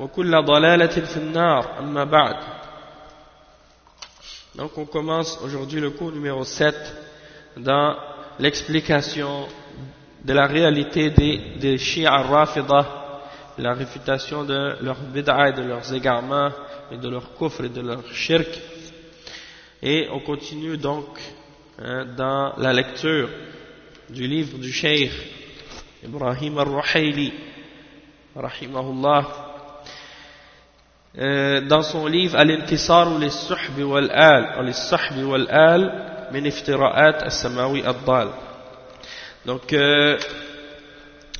وكل ضلالة في النار أما بعد Donc on commence aujourd'hui le cours numéro 7 dans l'explication de la réalité des, des Shia Rafida, la réfutation de leurs bid'a et de leurs égarements et de leur kufr et de leur shirk. Et on continue donc hein, dans la lecture du livre du Cheikh Ibrahim al-Ruhayli, rahimahullah, euh, dans son livre Al-Intisar lis-Suhb wal-Al, lis-Suhb wal-Al min iftira'at as-Samawi ad-Dal. Donc, euh,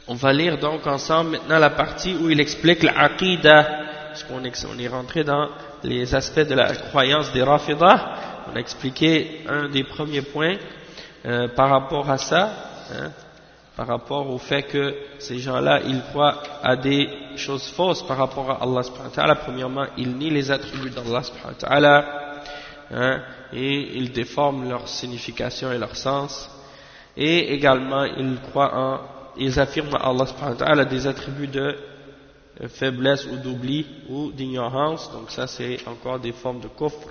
on va lire donc ensemble maintenant la partie où il explique l'aqidah, parce est, on est rentré dans les aspects de la croyance des Rafidah. On a expliqué un des premiers points euh, par rapport à ça, hein, par rapport au fait que ces gens-là, ils croient à des choses fausses par rapport à Allah subhanahu. Premièrement, ils nient les attributs d'Allah subhanahu hein, et ils déforment leur signification et leur sens. Et également, ils croient en, ils affirment à Allah subhanahu des attributs de faiblesse ou d'oubli ou d'ignorance. Donc ça, c'est encore des formes de kufr.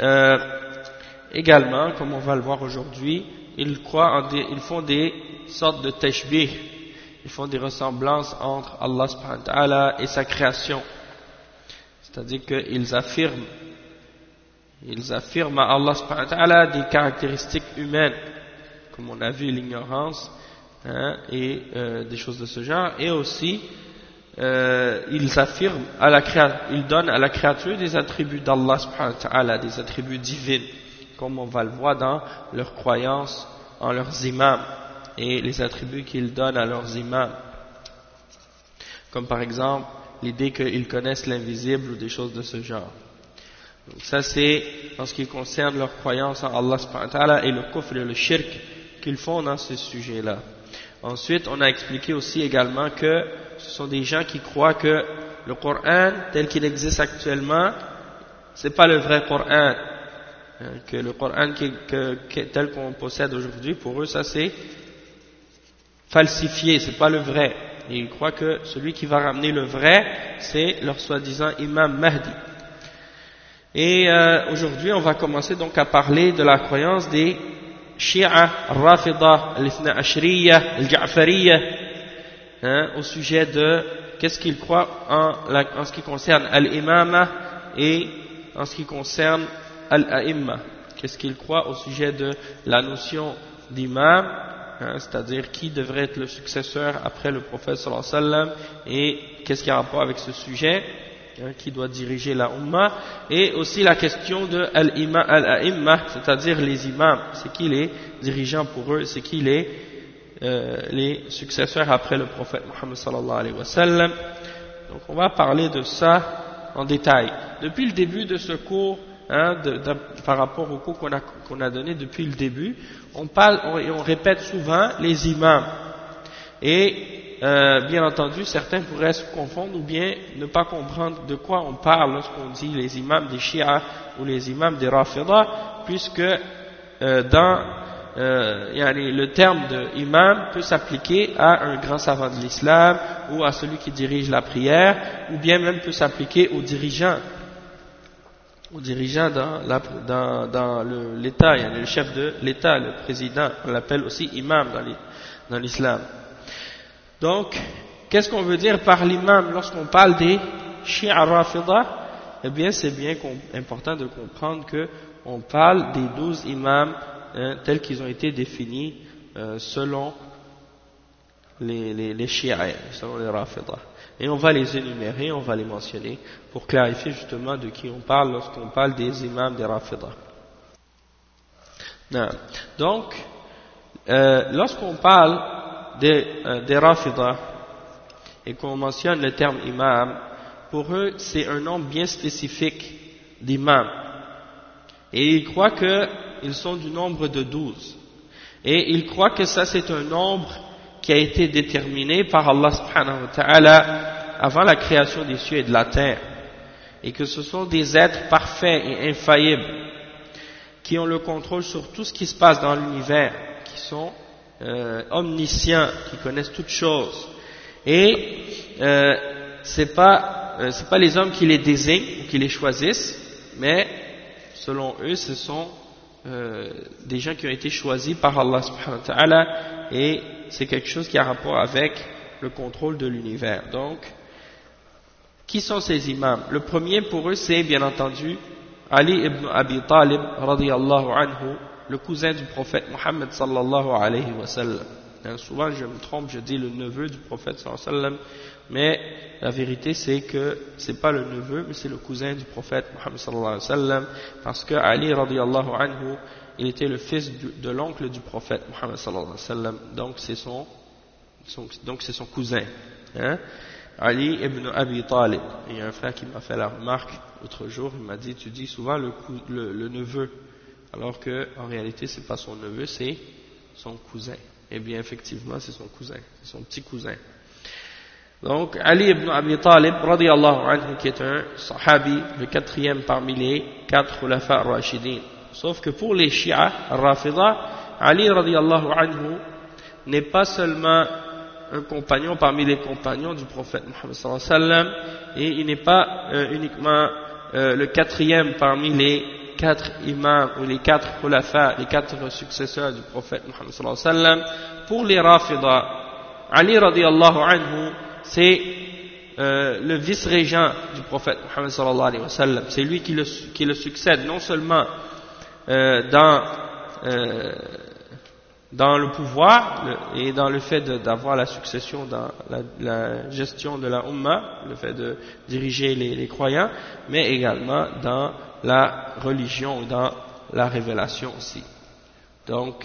Euh, également, comme on va le voir aujourd'hui, ils font des sortes de tashbih, ils font des ressemblances entre Allah subhanahu wa ta'ala et sa création. C'est-à-dire qu'ils affirment, ils affirment à Allah subhanahu wa ta'ala des caractéristiques humaines, comme on a vu l'ignorance, hein, et euh, des choses de ce genre, et aussi euh, ils affirment à la ils donnent à la créature des attributs d'Allah subhanahu wa ta'ala, des attributs divins, comme on va le voir dans leur croyance en leurs imams et les attributs qu'ils donnent à leurs imams. Comme par exemple l'idée qu'ils connaissent l'invisible ou des choses de ce genre. Donc ça c'est en ce qui concerne leur croyance en Allah subhanahu et le kufr et le shirk qu'ils font dans ce sujet-là. Ensuite, on a expliqué aussi également que ce sont des gens qui croient que le Coran tel qu'il existe actuellement, c'est pas le vrai Coran. Que le Coran tel qu'on possède aujourd'hui, pour eux, ça c'est falsifié, c'est pas le vrai. Ils croient que celui qui va ramener le vrai, c'est leur soi-disant imam Mahdi. Et euh, aujourd'hui, on va commencer donc à parler de la croyance des Shia, Rafida, al-Ithna Ashriya, al-Ja'fariya, hein, au sujet de qu'est-ce qu'ils croient en, en, ce qui concerne al-Imama et en ce qui concerne al-A'imma. Qu'est-ce qu'ils croient au sujet de la notion d'imam, hein, c'est-à-dire qui devrait être le successeur après le prophète sallallahu alayhi et qu'est-ce qui a rapport avec ce sujet Hein, qui doit diriger la Ummah, et aussi la question de Al-A'imma, c'est-à-dire les imams, c'est qui les dirigeants pour eux, c'est qui les, euh, les successeurs après le prophète Muhammad sallallahu. Donc on va parler de ça en détail. Depuis le début de ce cours, hein, par rapport au cours qu'on a, donné depuis le début, on parle et on, répète souvent les imams. Et euh, bien entendu, certains pourraient se confondre ou bien ne pas comprendre de quoi on parle lorsqu'on dit les imams des Shia ou les imams des Rafida, puisque euh, dans euh, le terme de imam peut s'appliquer à un grand savant de l'islam ou à celui qui dirige la prière ou bien même peut s'appliquer aux dirigeants aux dirigeants dans, dans, l'État, y a le chef de l'État, le président, on l'appelle aussi imam dans l'islam. Donc, qu'est-ce qu'on veut dire par l'imam lorsqu'on parle des Shia Rafida? Eh bien, c'est bien important de comprendre qu'on parle des douze imams hein, tels qu'ils ont été définis euh, selon les, les, les selon les Rafida. Et on va les énumérer, on va les mentionner pour clarifier justement de qui on parle lorsqu'on parle des imams des Rafida. Donc, euh, lorsqu'on parle des, euh, des Rafida et qu'on mentionne le terme imam, pour eux c'est un nombre bien spécifique d'imams. Et ils croient qu'ils sont du nombre de douze. Et ils croient que ça c'est un nombre qui a été déterminé par Allah subhanahu wa ta'ala avant la création des cieux et de la terre, et que ce sont des êtres parfaits et infaillibles, qui ont le contrôle sur tout ce qui se passe dans l'univers, qui sont euh, omniscients, qui connaissent toutes choses. Et euh, c'est pas euh, c'est pas les hommes qui les désignent ou qui les choisissent, mais selon eux, ce sont euh, des gens qui ont été choisis par Allah subhanahu wa ta'ala et c'est quelque chose qui a rapport avec le contrôle de l'univers. Donc, qui sont ces imams? Le premier pour eux, c'est bien entendu Ali ibn Abi Talib, anhu, le cousin du prophète Muhammad sallallahu alayhi wa. Hein, souvent, je me trompe, je dis le neveu du prophète sallallahu alayhi wa sallam, mais la vérité c'est que c'est pas le neveu, mais c'est le cousin du prophète Muhammad sallallahu alayhi wa sallam, parce que Ali radiallahu anhu, il était le fils de l'oncle du prophète Muhammad sallallahu alayhi wa sallam, donc c'est son, donc c'est son cousin. Hein. Ali ibn Abi Talib. Il y a un frère qui m'a fait la remarque l'autre jour, il m'a dit, tu dis souvent le, neveu, alors que en réalité c'est pas son neveu, c'est son cousin. Eh bien effectivement c'est son cousin, c'est son petit cousin. Donc, Ali ibn Abi Talib, radiallahu anhu, qui est un sahabi, le quatrième parmi les quatre khulafa rashidin. Sauf que pour les Shia, Rafida, Ali radiallahu anhu n'est pas seulement un compagnon parmi les compagnons du prophète Muhammad sallallahu alayhi wa sallam, et il n'est pas euh, uniquement euh, le quatrième parmi les quatre imams ou les quatre khulafa, les quatre successeurs du prophète Muhammad sallallahu alayhi wa sallam. Pour les Rafida, Ali radiallahu anhu c'est euh, le vice-régent du prophète Muhammad sallallahu alayhi wa sallam. C'est lui qui le, qui le, succède non seulement euh, dans, euh, dans le pouvoir et dans le fait d'avoir la succession dans la, gestion de la Ummah, le fait de diriger les, croyants, mais également dans la religion ou dans la révélation aussi. Donc,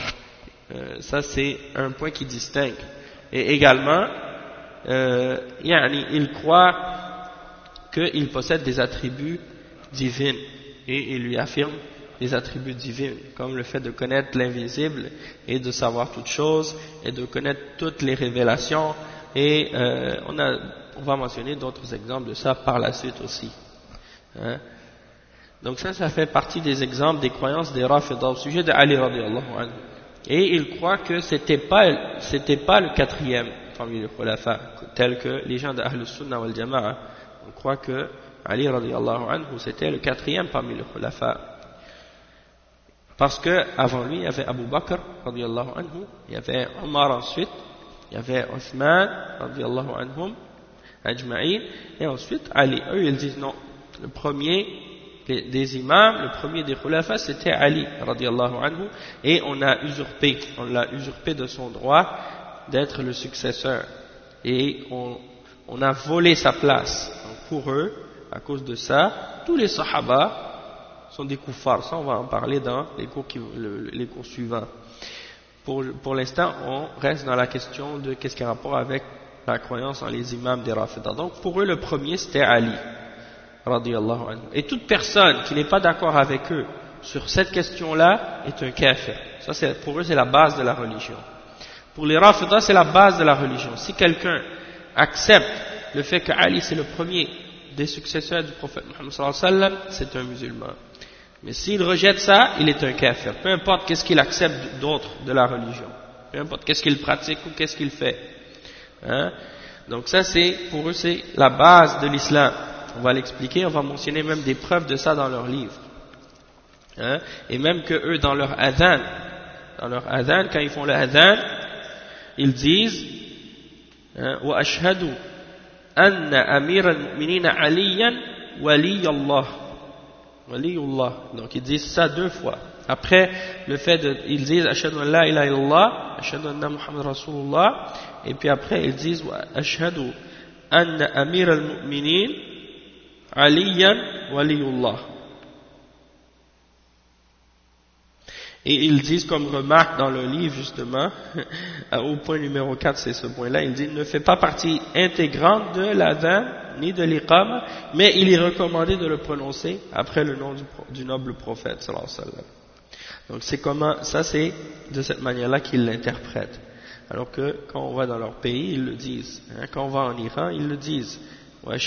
euh, ça c'est un point qui distingue. Et également, il croit qu'il possède des attributs divins et il lui affirme des attributs divins comme le fait de connaître l'invisible et de savoir toutes choses et de connaître toutes les révélations et euh, on, a, on va mentionner d'autres exemples de ça par la suite aussi hein. donc ça ça fait partie des exemples des croyances des Rafidah au sujet de Ali radiallahu anhu et il croit que c'était pas c'était pas le quatrième parmi les khulafa, tels que les gens d'Ahl Sunnah wal Jama'a. On croit que Ali radiallahu anhu c'était le quatrième parmi les khulafa. Parce que avant lui, il y avait Abu Bakr radiallahu anhu, il y avait Omar ensuite, il y avait Othman radiallahu anhum, ajma'in, et ensuite Ali. Eux, ils disent non, le premier des imams, le premier des khulafa, c'était Ali radiallahu anhu, et on a usurpé, on l'a usurpé de son droit d'être le successeur. Et on, on, a volé sa place. pour eux, à cause de ça, tous les sahaba sont des kuffars. Ça, on va en parler dans les cours, suivants. Pour, l'instant, on reste dans la question de qu'est-ce qui a rapport avec la croyance en les imams des Rafidah. Donc, pour eux, le premier, c'était Ali. Et toute personne qui n'est pas d'accord avec eux sur cette question-là est un kafir. Ça, pour eux, c'est la base de la religion. Pour les Rafidah, c'est la base de la religion. Si quelqu'un accepte le fait que Ali c'est le premier des successeurs du prophète sallam, c'est un musulman. Mais s'il rejette ça, il est un kafir. Peu importe qu'est-ce qu'il accepte d'autre de la religion. Peu importe qu'est-ce qu'il pratique ou qu'est-ce qu'il fait. Hein? Donc ça, c'est pour eux, c'est la base de l'islam. On va l'expliquer, on va mentionner même des preuves de ça dans leurs livres. Hein? Et même que eux, dans leur adhan, dans leur adhan, quand ils font le adhan, ils disent hein, anna amir al-mu'minin aliyan wali Allah waliyullah donc ils disent ça deux fois. Après le fait de ils disent ashhadu an la ilaha illallah ashhadu anna muhammad rasulullah. Et puis après ils disent ashhadu anna amir al-mu'minin aliyan waliyullah Et ils disent comme remarque dans le livre justement, au point numéro 4 c'est ce point-là, ils disent ne fait pas partie intégrante de l'adhan ni de l'iqam, mais il est recommandé de le prononcer après le nom du, noble prophète sallallahu alayhi wa. Donc c'est comment, ça c'est de cette manière-là qu'ils l'interprètent. Alors que quand on va dans leur pays, ils le disent. Hein, quand on va en Iran, ils le disent. Et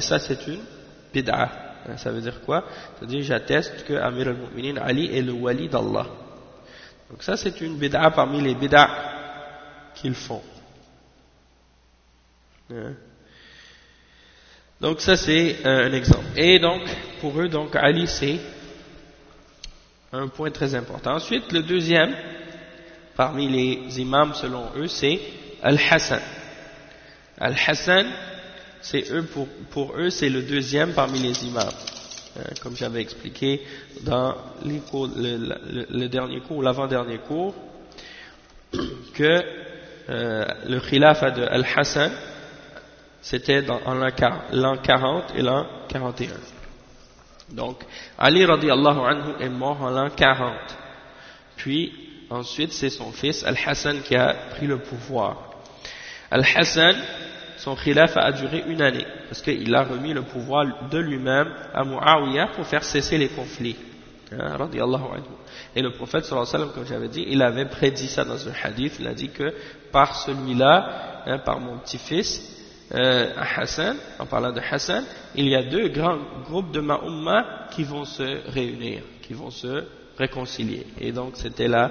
ça c'est une bid'ah. Hein, ça veut dire quoi? C'est-à-dire j'atteste que Amir al-Mu'minin Ali est le wali d'Allah. Donc ça c'est une bid'a parmi les bid'a qu'ils font. Hein? Donc ça c'est un exemple. Et donc pour eux donc Ali c'est un point très important. Ensuite le deuxième parmi les imams selon eux c'est Al-Hassan. Al-Hassan c'est eux pour, pour eux c'est le deuxième parmi les imams. Euh, comme j'avais expliqué dans le, dernier cours ou l'avant-dernier cours, que euh, le khilafa de Al-Hassan, c'était en l'an 40 et l'an 41. Donc, Ali radiallahu anhu est mort en l'an 40. Puis, ensuite, c'est son fils Al-Hassan qui a pris le pouvoir. Al-Hassan, son khilaf a duré une année, parce qu'il a remis le pouvoir de lui-même à Muawiyah pour faire cesser les conflits. Hein, Et le prophète, sallallahu alayhi comme j'avais dit, il avait prédit ça dans un hadith, il a dit que par celui-là, hein, par mon petit-fils, euh, Hassan, en parlant de Hassan, il y a deux grands groupes de Ma'umma qui vont se réunir, qui vont se réconcilier. Et donc c'était la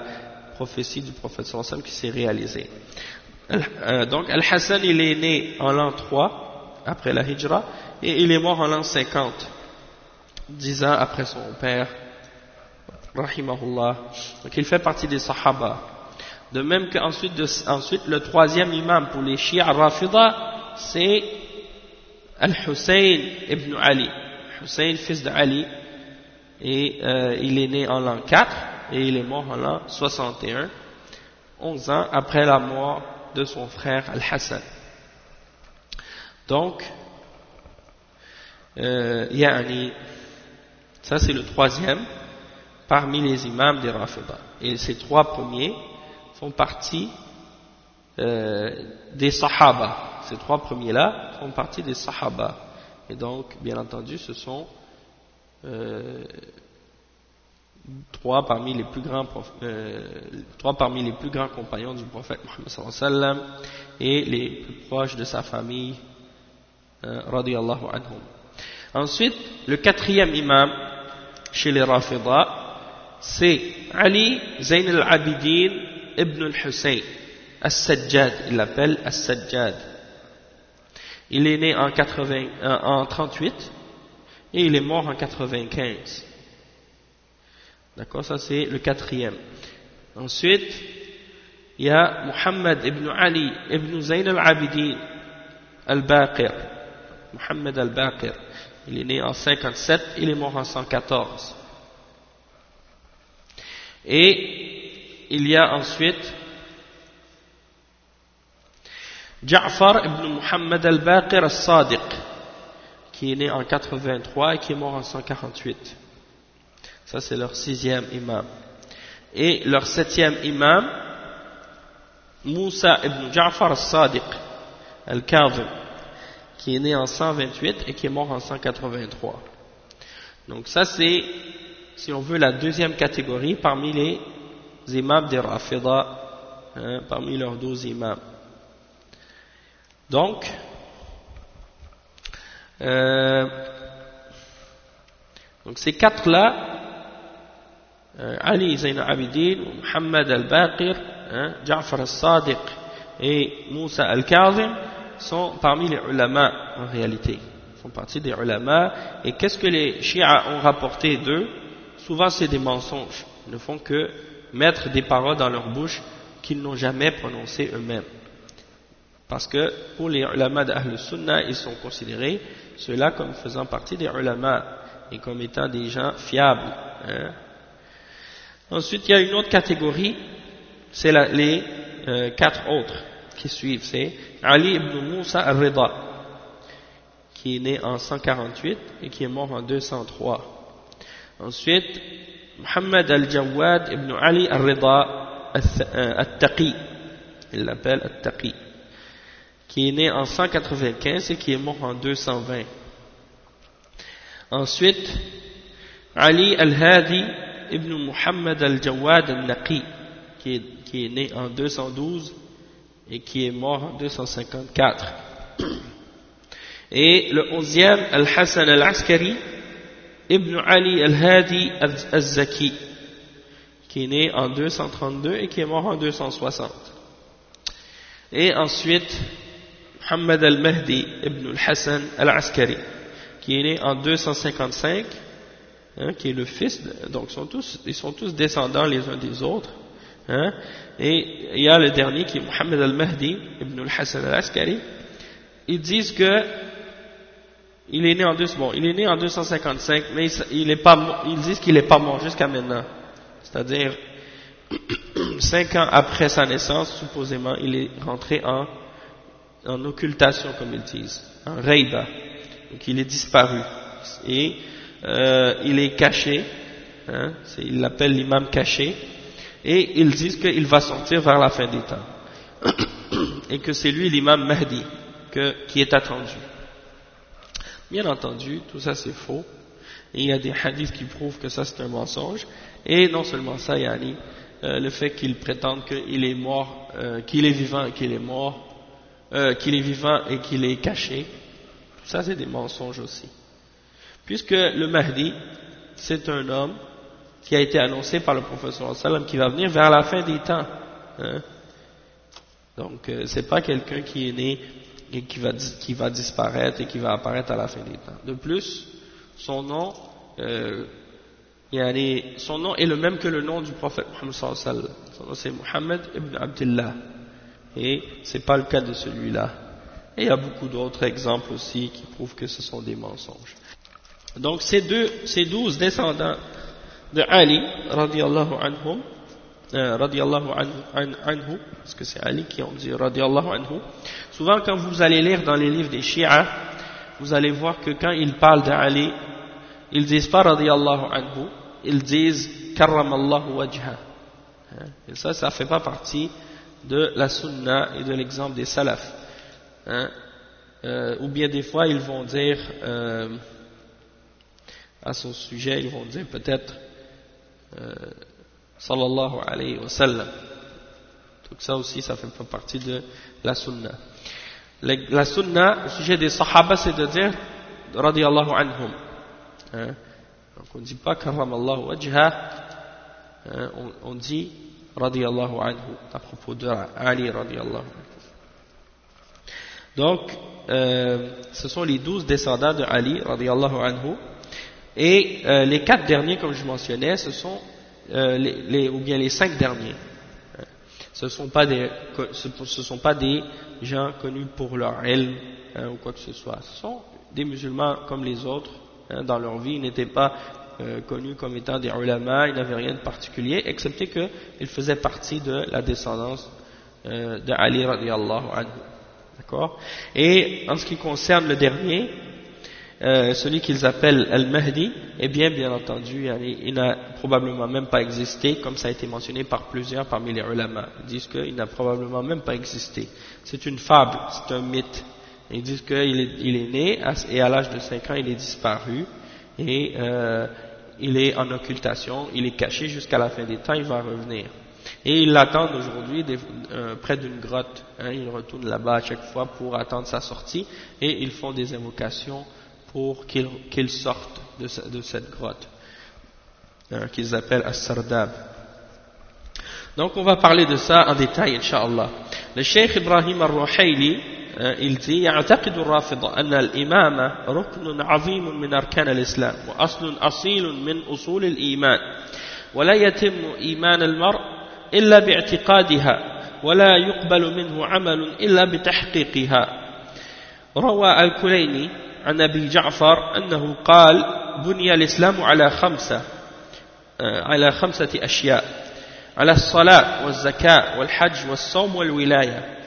prophétie du prophète sallallahu alayhi qui s'est réalisée. Euh, donc Al-Hassan il est né en l'an 3 après la Hijra et il est mort en l'an 50 dix ans après son père rahimahullah. Donc il fait partie des Sahaba. De même qu'ensuite ensuite le troisième imam pour les Shia Rafida c'est Al-Hussein ibn Ali. Hussein fils de Ali. Et euh, il est né en l'an 4 et il est mort en l'an 61 11 ans après la mort de son frère Al-Hassan. Donc, euh, yani, ça c'est le troisième parmi les imams des Rafida. Et ces trois premiers font partie euh, des Sahaba. Ces trois premiers-là font partie des Sahaba. Et donc, bien entendu, ce sont euh, trois parmi les plus grands euh, trois parmi les plus grands compagnons du prophète Mohammed sallallahu et les plus proches de sa famille euh, radiyallahu anhum. Ensuite, le quatrième imam chez les Rafida, c'est Ali Zayn al-Abidin ibn al-Hussein, As-Sajjad, il l'appelle As-Sajjad. Il est né en, 80, euh, en 38 et il est mort en 95. D'accord, ça c'est le quatrième. Ensuite, il y a Muhammad ibn Ali ibn Zayn al-Abidin al-Baqir. Muhammad al-Baqir. Il est né en 57, il est mort en 114. Et il y a ensuite Ja'far ibn Muhammad al-Baqir al-Sadiq, qui est né en 83 et qui est mort en 148. Ça, c'est leur sixième imam. Et leur septième imam, Moussa ibn Ja'far al-Sadiq, al-Kazim, qui est né en 128 et qui est mort en 183. Donc ça, c'est, si on veut, la deuxième catégorie parmi les imams des Rafida, hein, parmi leurs douze imams. Donc, euh, Donc ces quatre-là, Ali Zayn Abidin, Muhammad al-Baqir, hein, Ja'far al-Sadiq et Moussa al-Kazim sont parmi les ulama en réalité. Font partie des ulama. Et qu'est-ce que les chiites ont rapporté d'eux? Souvent c'est des mensonges. Ils ne font que mettre des paroles dans leur bouche qu'ils n'ont jamais prononcées eux-mêmes. Parce que pour les ulama d'Ahl Sunnah, ils sont considérés, ceux-là, comme faisant partie des ulama et comme étant des gens fiables. Hein. Ensuite, il y a une autre catégorie, c'est les euh, quatre autres qui suivent. C'est Ali ibn Musa al-Rida, qui est né en 148 et qui est mort en 203. Ensuite, Muhammad al-Jawad ibn Ali al-Rida al-Taqi, il l'appelle al-Taqi, qui est né en 195 et qui est mort en 220. Ensuite, Ali al-Hadi ibn Muhammad al-Jawad al-Naqi, qui est, né en 212 et qui est mort en 254. Et le onzième, Al-Hassan al-Askari, Ibn Ali al-Hadi al-Zaki, qui est né en 232 et qui est mort en 260. Et ensuite, Muhammad al-Mahdi ibn al-Hassan al-Askari, qui est né en 255, hein, qui est le fils, donc sont tous, ils sont tous descendants les uns des autres. Hein, et il y a le dernier qui est Muhammad al-Mahdi ibn al-Hassan al-Askari. Ils disent que il est né en deux, bon, il est né en 255, mais il, est pas, ils disent qu'il n'est pas mort jusqu'à maintenant. C'est-à-dire, cinq ans après sa naissance, supposément, il est rentré en, en occultation, comme ils disent, en reiba. Donc il est disparu. Et euh, il est caché, hein, il l'appelle l'imam caché, et ils disent qu'il va sortir vers la fin des temps. et que c'est lui l'imam Mahdi qui est attendu. Bien entendu, tout ça c'est faux. Et il y a des hadiths qui prouvent que ça c'est un mensonge. Et non seulement ça, Yani, euh, le fait qu'ils prétendent qu'il est mort, euh, qu'il est vivant et qu'il est mort, qu'il est vivant et qu'il est caché, tout ça c'est des mensonges aussi. Puisque le Mahdi, c'est un homme qui a été annoncé par le professeur sallam qui va venir vers la fin des temps. Hein. Donc, euh, c'est pas quelqu'un qui est né et qui va, qui va disparaître et qui va apparaître à la fin des temps. De plus, son nom, euh, son nom est le même que le nom du prophète Muhammad sallallahu Son nom c'est Muhammad ibn Abdullah. Et c'est pas le cas de celui-là. Et il y a beaucoup d'autres exemples aussi qui prouvent que ce sont des mensonges. Donc ces deux, ces douze descendants de Ali, radiallahu anhum, euh, radiallahu anhu, parce que c'est Ali qui ont dit radiallahu anhu, souvent quand vous allez lire dans les livres des Shia, vous allez voir que quand ils parlent d'Ali, ils disent pas radiallahu anhu, ils disent karramallahu wajha. Hein? Et ça, ça fait pas partie de la sunna et de l'exemple des salafs. Hein? Euh, ou bien des fois, ils vont dire euh, à son sujet, ils vont dire peut-être euh, sallallahu alayhi wa sallam. Tout ça aussi, ça fait pas partie de la sunna. La sunna, au sujet des sahaba, c'est de dire radiallahu anhum. Hein? Donc on ne dit pas karramallahu wajha, hein? on, on dit radiallahu anhu à propos de Ali radiallahu anhu. Donc, euh, ce sont les douze descendants de Ali radiallahu anhu. Et euh, les quatre derniers, comme je mentionnais, ce sont euh, les, ou bien les cinq derniers. Ce ne sont, pas des, ce, sont pas des gens connus pour leur ilm hein, ou quoi que ce soit. Ce sont des musulmans comme les autres. Hein, dans leur vie, ils n'étaient pas euh, connus comme étant des ulama, ils n'avaient rien de particulier, excepté qu'ils faisaient partie de la descendance euh, de Ali radiallahu anhu. D'accord? Et en ce qui concerne le dernier, euh, celui qu'ils appellent Al-Mahdi, eh bien, bien entendu, il n'a probablement même pas existé, comme ça a été mentionné par plusieurs parmi les ulama. Ils disent qu'il n'a probablement même pas existé. C'est une fable, c'est un mythe. Ils disent qu'il est, né et à l'âge de 5 ans, il est disparu et euh, il est en occultation, il est caché jusqu'à la fin des temps, il va revenir. Et ils l'attendent aujourd'hui euh, près d'une grotte. Hein, ils retournent là-bas à chaque fois pour attendre sa sortie et ils font des invocations pour qu'ils sortent de, cette grotte, hein, qu'ils appellent As-Sardab. Donc on va parler de ça en détail, Inch'Allah. Le Cheikh Ibrahim al-Ruhayli, il dit يعتقد الرافضة أن الإمامة ركن عظيم من أركان الإسلام وأصل أصيل من أصول الإيمان ولا يتم إيمان المرء إلا باعتقادها ولا يقبل منه عمل إلا بتحقيقها روى الكليني عن أبي جعفر أنه قال بني الإسلام على خمسة آه، على خمسة أشياء على الصلاة والزكاة والحج والصوم والولاية.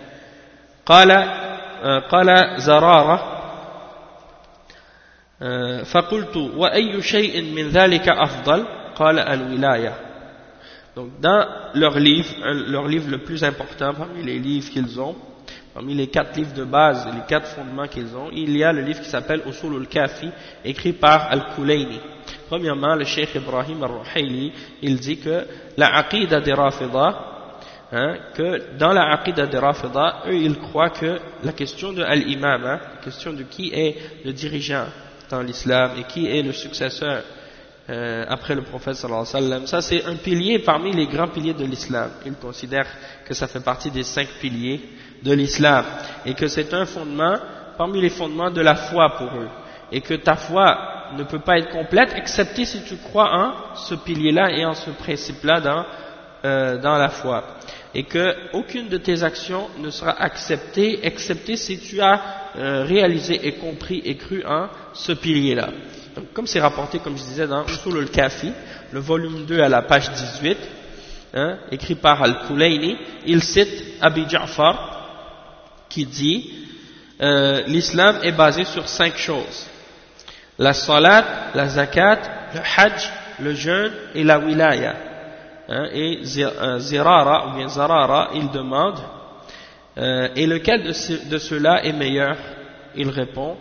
قال آه، قال زرارة آه، فقلت وأي شيء من ذلك أفضل؟ قال الولاية. Donc dans leur livre, leur livre le plus important parmi les livres qu'ils ont, Parmi les quatre livres de base, les quatre fondements qu'ils ont, il y a le livre qui s'appelle Usul al-Kafi, écrit par Al-Kulayni. Premièrement, le Cheikh Ibrahim al-Ruhayli, il dit que la aqidah des Rafida, hein, que dans la aqidah des Rafida, eux, ils croient que la question de l'imam, hein, la question de qui est le dirigeant dans l'islam et qui est le successeur euh, après le prophète sallallahu alayhi wa sallam, ça c'est un pilier parmi les grands piliers de l'islam. Ils considèrent que ça fait partie des cinq piliers de l'islam et que c'est un fondement parmi les fondements de la foi pour eux et que ta foi ne peut pas être complète excepté si tu crois en ce pilier-là et en ce principe-là dans, euh, dans la foi et que aucune de tes actions ne sera acceptée excepté si tu as euh, réalisé et compris et cru en ce pilier-là. Comme c'est rapporté, comme je disais, dans Usul al-Kafi, le volume 2 à la page 18, hein, écrit par Al-Kulayni, il cite Abi Ja'far, qui dit euh, l'islam est basé sur cinq choses. La salat, la zakat, le hajj, le jeûne et la wilaya. Hein, et euh, Zirara ou bien Zarara, il demande euh, et lequel de, ce, de ceux-là est meilleur? Il répond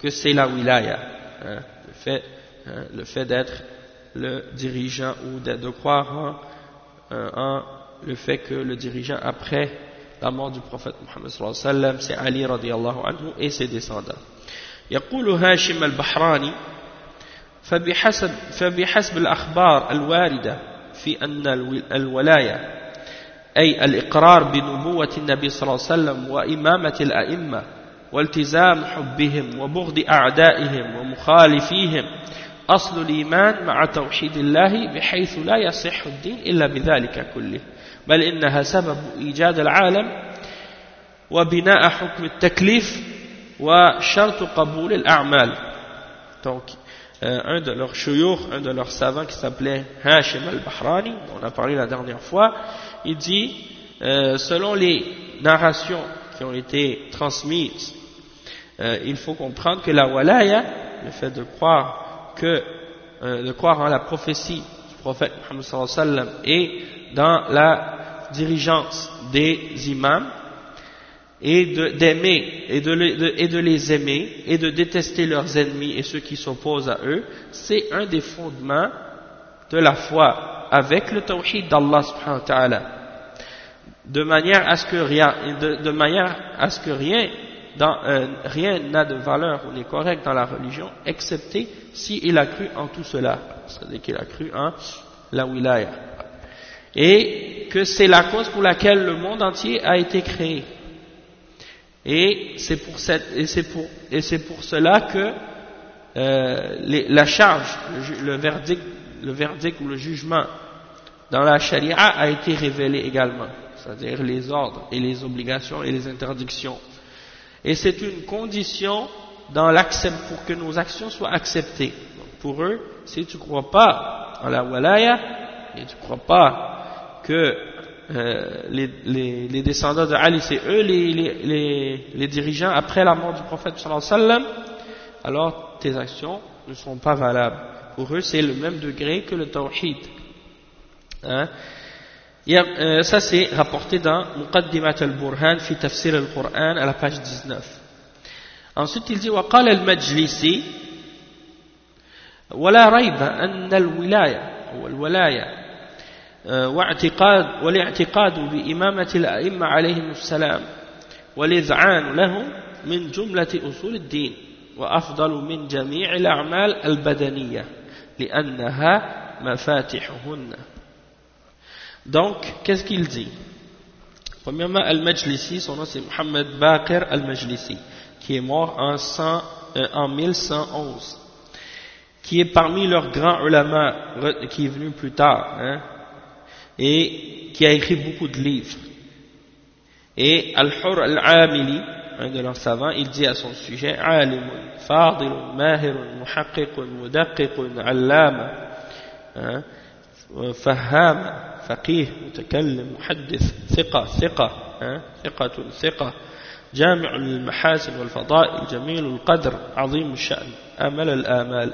que c'est la wilaya, hein, le fait, hein, fait d'être le dirigeant ou de, de croire en, en le fait que le dirigeant après la mort du prophète Mohammed sallallahu alayhi wa sallam, c'est Ali radiallahu anhu et ses descendants. يقول هاشم البحراني فبحسب, فبحسب الأخبار الواردة في أن الولاية أي الإقرار بنبوة النبي صلى الله عليه وسلم وإمامة الأئمة والتزام حبهم وبغض أعدائهم ومخالفيهم أصل الإيمان مع توحيد الله بحيث لا يصح الدين إلا بذلك كله بل إنها سبب إيجاد العالم وبناء حكم التكليف وشرط قبول الأعمال donc euh, un de leurs chouyours, un de leurs savants qui s'appelait Hashim al-Bahrani, on a parlé la dernière fois, il dit, euh, selon les narrations qui ont été transmises, euh, il faut comprendre que la walaya, le fait de croire que, euh, de croire en la prophétie du prophète Muhammad sallallahu alayhi wa sallam et dans la dirigeance des imams et d'aimer et, de, les aimer et de détester leurs ennemis et ceux qui s'opposent à eux, c'est un des fondements de la foi avec le tawhid d'Allah subhanahu wa ta'ala. De manière à ce que rien, de, manière à ce que rien euh, rien n'a de valeur ou n'est correct dans la religion, excepté s'il a cru en tout cela. C'est-à-dire qu'il a cru en la wilaya et que c'est la cause pour laquelle le monde entier a été créé. Et c'est pour, pour, pour cela que euh, la charge, le, verdict, le verdict ou le jugement dans la charia a été révélé également, c'est-à-dire les ordres et les obligations et les interdictions. Et c'est une condition dans pour que nos actions soient acceptées. Pour eux, si tu ne crois pas en la walaya, et tu ne crois pas que euh, les, les, les, descendants de Ali, c'est eux les, les, les, dirigeants après la mort du prophète sallallahu alayhi wa sallam, alors tes actions ne sont pas valables. Pour eux, c'est le même degré que le tawhid. Hein? Euh, ça, c'est rapporté dans Muqaddimat al-Burhan fi tafsir al-Qur'an à la page 19. Ensuite, il dit وقال المجلسي ولا ريب أن الولاية والولاية واعتقاد والاعتقاد بإمامة الأئمة عليهم السلام والإذعان لهم من جملة أصول الدين وأفضل من جميع الأعمال البدنية لأنها مفاتحهن Donc, qu'est-ce qu'il dit Premièrement, Al-Majlisi, son nom c'est Mohamed Bakr Al-Majlisi, qui est mort en, 100, euh, en 1111, qui est parmi leurs grands ulama, qui est venu plus tard, hein, et qui a écrit beaucoup de livres. Et Al-Hur Al-Amili, un de leurs savants, il dit à son sujet Alimun, Fadilun, Mahirun, Muhaqqiqun, Mudaqiqun, Allama, hein, فهام فقيه متكلم محدث ثقة ثقة ثقة ثقة جامع للمحاسن والفضائل جميل القدر عظيم الشأن أمل الآمال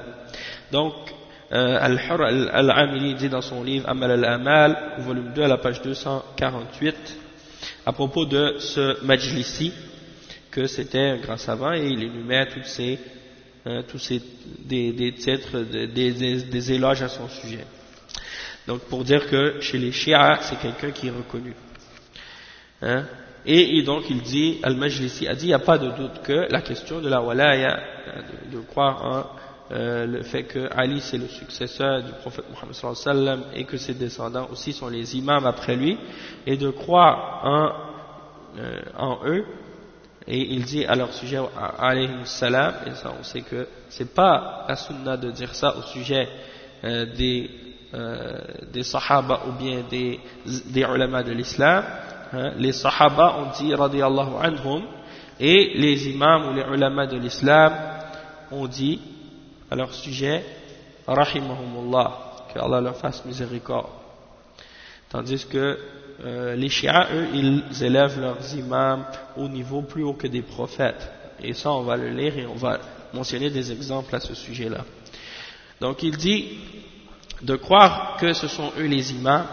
donc euh, Al-Hur Al-Amili dit dans son livre Amal al-Amal, volume 2 à la page 248 à propos de ce Majlisi que c'était un grand savant et il énumère tous ces, euh, tous ces des, des titres, des, des, des, éloges à son sujet. Donc pour dire que chez les Shia, c'est quelqu'un qui est reconnu. Hein? Et, et, donc il dit, Al-Majlisi a dit, il n'y a pas de doute que la question de la walaya, euh, de, de croire en euh, le fait que Ali c'est le successeur du prophète sallam et que ses descendants aussi sont les imams après lui, et de croire en, euh, en eux, et il dit à leur sujet, alayhi salam, et ça on sait que c'est pas la sunna de dire ça au sujet euh, des, euh, des sahaba ou bien des, des ulama de l'islam, hein. les sahaba ont dit radiallahu anhum, et les imams ou les ulama de l'islam ont dit à leur sujet, rahimahumullah, que Allah leur fasse miséricorde. Tandis que euh, les chiites, eux, ils élèvent leurs imams au niveau plus haut que des prophètes. Et ça, on va le lire et on va mentionner des exemples à ce sujet-là. Donc il dit de croire que ce sont eux les imams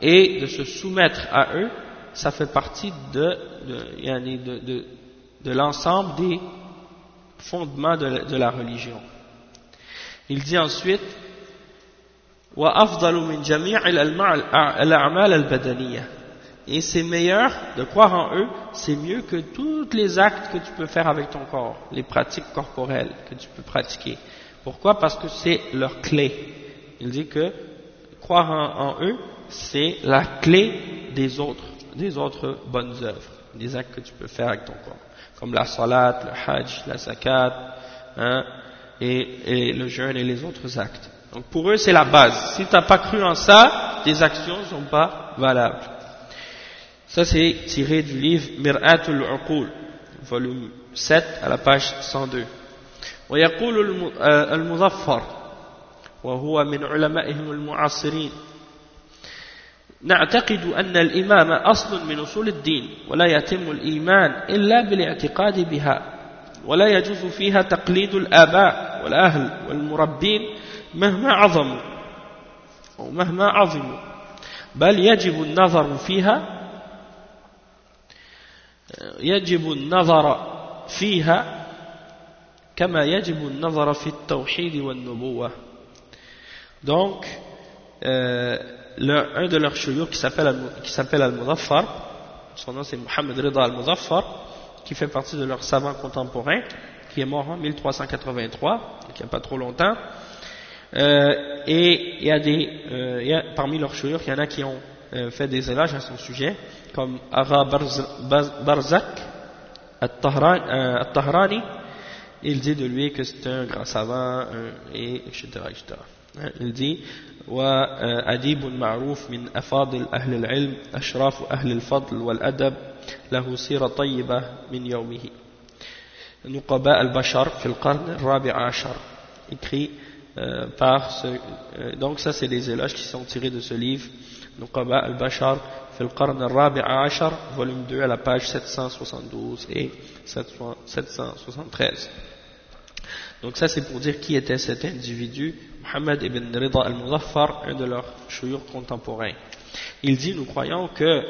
et de se soumettre à eux, ça fait partie de, de, de, de, de l'ensemble des fondements de, de, la religion. Il dit ensuite et c'est meilleur de croire en eux, c'est mieux que tous les actes que tu peux faire avec ton corps, les pratiques corporelles que tu peux pratiquer. Pourquoi? Parce que c'est leur clé. Il dit que croire en, en eux, c'est la clé des autres, des autres bonnes œuvres, des actes que tu peux faire avec ton corps, comme la salat, le hajj, la zakat, hein, et, et le jeûne et les autres actes. Donc pour eux, c'est la base. Si tu n'as pas cru en ça, tes actions ne sont pas valables. Ça, c'est tiré du livre Mir'atul Uqul, volume 7, à la page 102. ويقول المظفر وهو من علمائهم المعاصرين نعتقد أن الإمامة أصل من أصول الدين ولا يتم الإيمان إلا بالاعتقاد بها ولا يجوز فيها تقليد الآباء والأهل والمربين مهما عظموا أو مهما عظموا. بل يجب النظر فيها يجب النظر فيها كما يجب النظر في التوحيد والنبوة. Donc euh, le, un de leurs chouyours qui s'appelle Al-Muzaffar son nom c'est Mohamed Rida Al-Muzaffar qui fait partie de leurs savants contemporains qui est mort en 1383 donc il n'y a pas trop longtemps Euh, et il y a des, euh, il y a, parmi leurs chouïrs, il y en a qui ont euh, fait des éloges à son sujet, comme Ara Barzak al-Tahrani, il dit de lui que c'est un grand savant, et etc. etc. Il dit وأديب معروف من أفاضل أهل العلم أشراف أهل الفضل والأدب له سيرة طيبة من يومه نقباء البشر في القرن الرابع عشر écrit Euh, par ce, euh, donc ça c'est des éloges qui sont tirés de ce livre Nuqaba al-Bashar في القرن الرابع عشر volume 2 à la page 772 et 773 donc ça c'est pour dire qui était cet individu Muhammad ibn Rida al-Muzaffar un de leurs chouyours contemporains il dit nous croyons que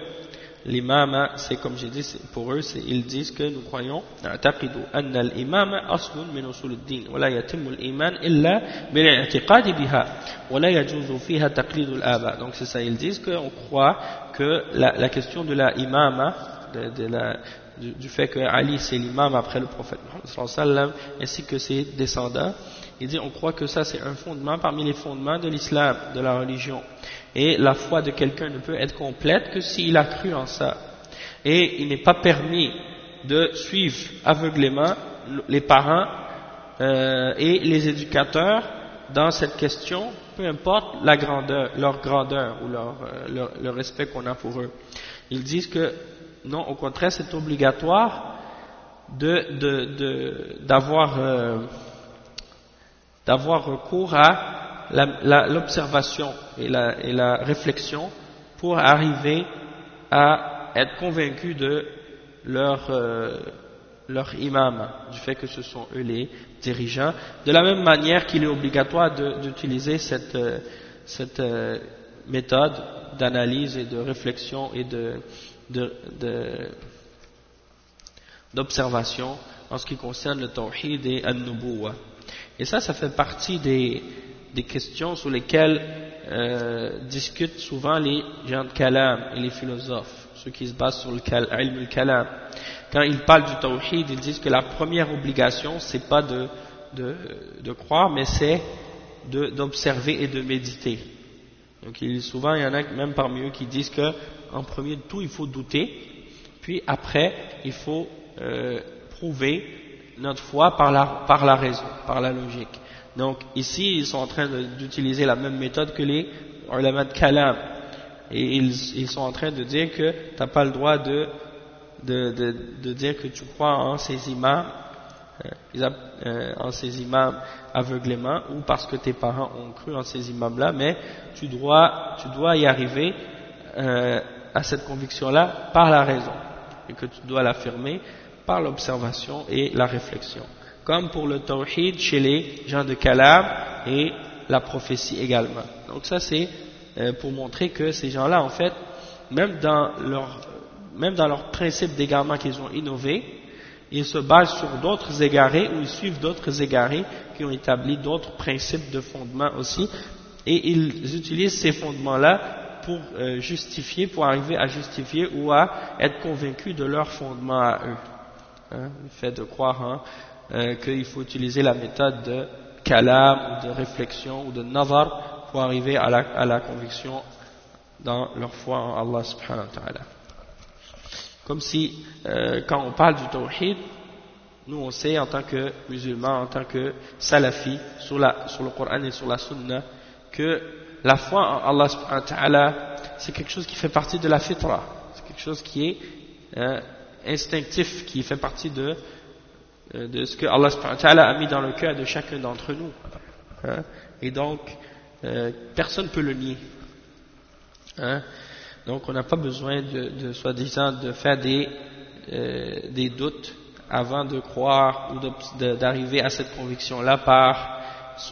l'imam, c'est comme j'ai dit, pour eux, ils disent que nous croyons, نعتقد أن الإمام أصل من أصول الدين ولا يتم الإيمان إلا بالاعتقاد بها ولا يجوز فيها تقليد الآباء. Donc c'est ça, ils disent qu'on croit que la, la question de la imama, de, de, la, du, fait que Ali c'est l'imam après le prophète Mohammed ainsi que ses descendants. Il dit on croit que ça c'est un fondement parmi les fondements de l'islam, de la religion. Et la foi de quelqu'un ne peut être complète que s'il a cru en ça. Et il n'est pas permis de suivre aveuglément les parents euh, et les éducateurs dans cette question, peu importe la grandeur, leur grandeur ou leur, euh, le respect qu'on a pour eux. Ils disent que non, au contraire, c'est obligatoire d'avoir euh, d'avoir recours à l'observation et la, réflexion pour arriver à être convaincu de leur, euh, leur imam, du fait que ce sont eux les dirigeants, de la même manière qu'il est obligatoire d'utiliser cette, euh, cette méthode d'analyse et de réflexion et de, d'observation en ce qui concerne le tawhid et al-nubuwa. Et ça, ça fait partie des, des questions sur lesquelles euh, discutent souvent les gens de kalam et les philosophes, ceux qui se basent sur le ilm kalam. Quand ils parlent du tawhid, ils disent que la première obligation, c'est pas de, de, croire, mais c'est d'observer et de méditer. Donc il, souvent, il y en a même parmi eux qui disent que en premier de tout, il faut douter, puis après, il faut euh, prouver notre foi par la, par la raison, par la logique. Donc ici, ils sont en train d'utiliser la même méthode que les ulama de kalam. Et ils, sont en train de dire que tu n'as pas le droit de, dire que tu crois en ces imams, euh, euh, en ces imams aveuglément, ou parce que tes parents ont cru en ces imams-là, mais tu dois, tu dois y arriver euh, à cette conviction-là par la raison et que tu dois l'affirmer par l'observation et la réflexion. Comme pour le tawhid chez les gens de Kalam et la prophétie également. Donc ça c'est euh, pour montrer que ces gens-là en fait, même dans leur, même dans principe d'égarement qu'ils ont innové, ils se basent sur d'autres égarés ou ils suivent d'autres égarés qui ont établi d'autres principes de fondement aussi et ils utilisent ces fondements-là pour euh, justifier, pour arriver à justifier ou à être convaincus de leur fondement à eux. Hein, le fait de croire hein, euh, qu'il faut utiliser la méthode de kalam ou de réflexion ou de nazar pour arriver à la, à la conviction dans leur foi en Allah subhanahu wa ta'ala. Comme si, euh, quand on parle du tawhid, nous on sait en tant que musulmans, en tant que salafi, sur, sur le Coran et sur la sunna, que la foi en Allah subhanahu wa ta'ala, c'est quelque chose qui fait partie de la fitra, c'est quelque chose qui est euh, instinctif, qui fait partie de, de ce que Allah a mis dans le cœur de chacun d'entre nous. Hein? Et donc, euh, personne ne peut le nier. Hein? Donc on n'a pas besoin de, de soi-disant de faire des, euh, des doutes avant de croire ou d'arriver à cette conviction-là par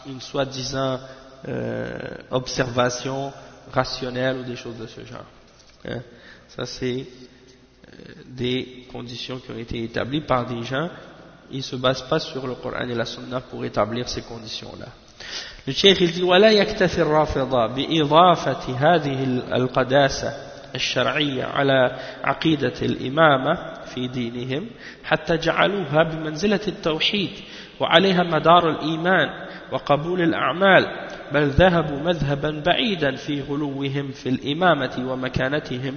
une soi-disant euh, observation rationnelle ou des choses de ce genre. Hein? Ça, c'est euh, des conditions qui ont été établies par des gens. Ne se basent pas sur le Coran et la Sunna pour établir ces conditions-là. Le Cheikh il dit ولا يكتفي الرافضة بإضافة هذه القداسة الشرعية على عقيدة الإمامة في دينهم حتى جعلوها بمنزلة التوحيد وعليها مدار الإيمان وقبول الأعمال بل ذهبوا مذهبا بعيدا في غلوهم في الإمامة ومكانتهم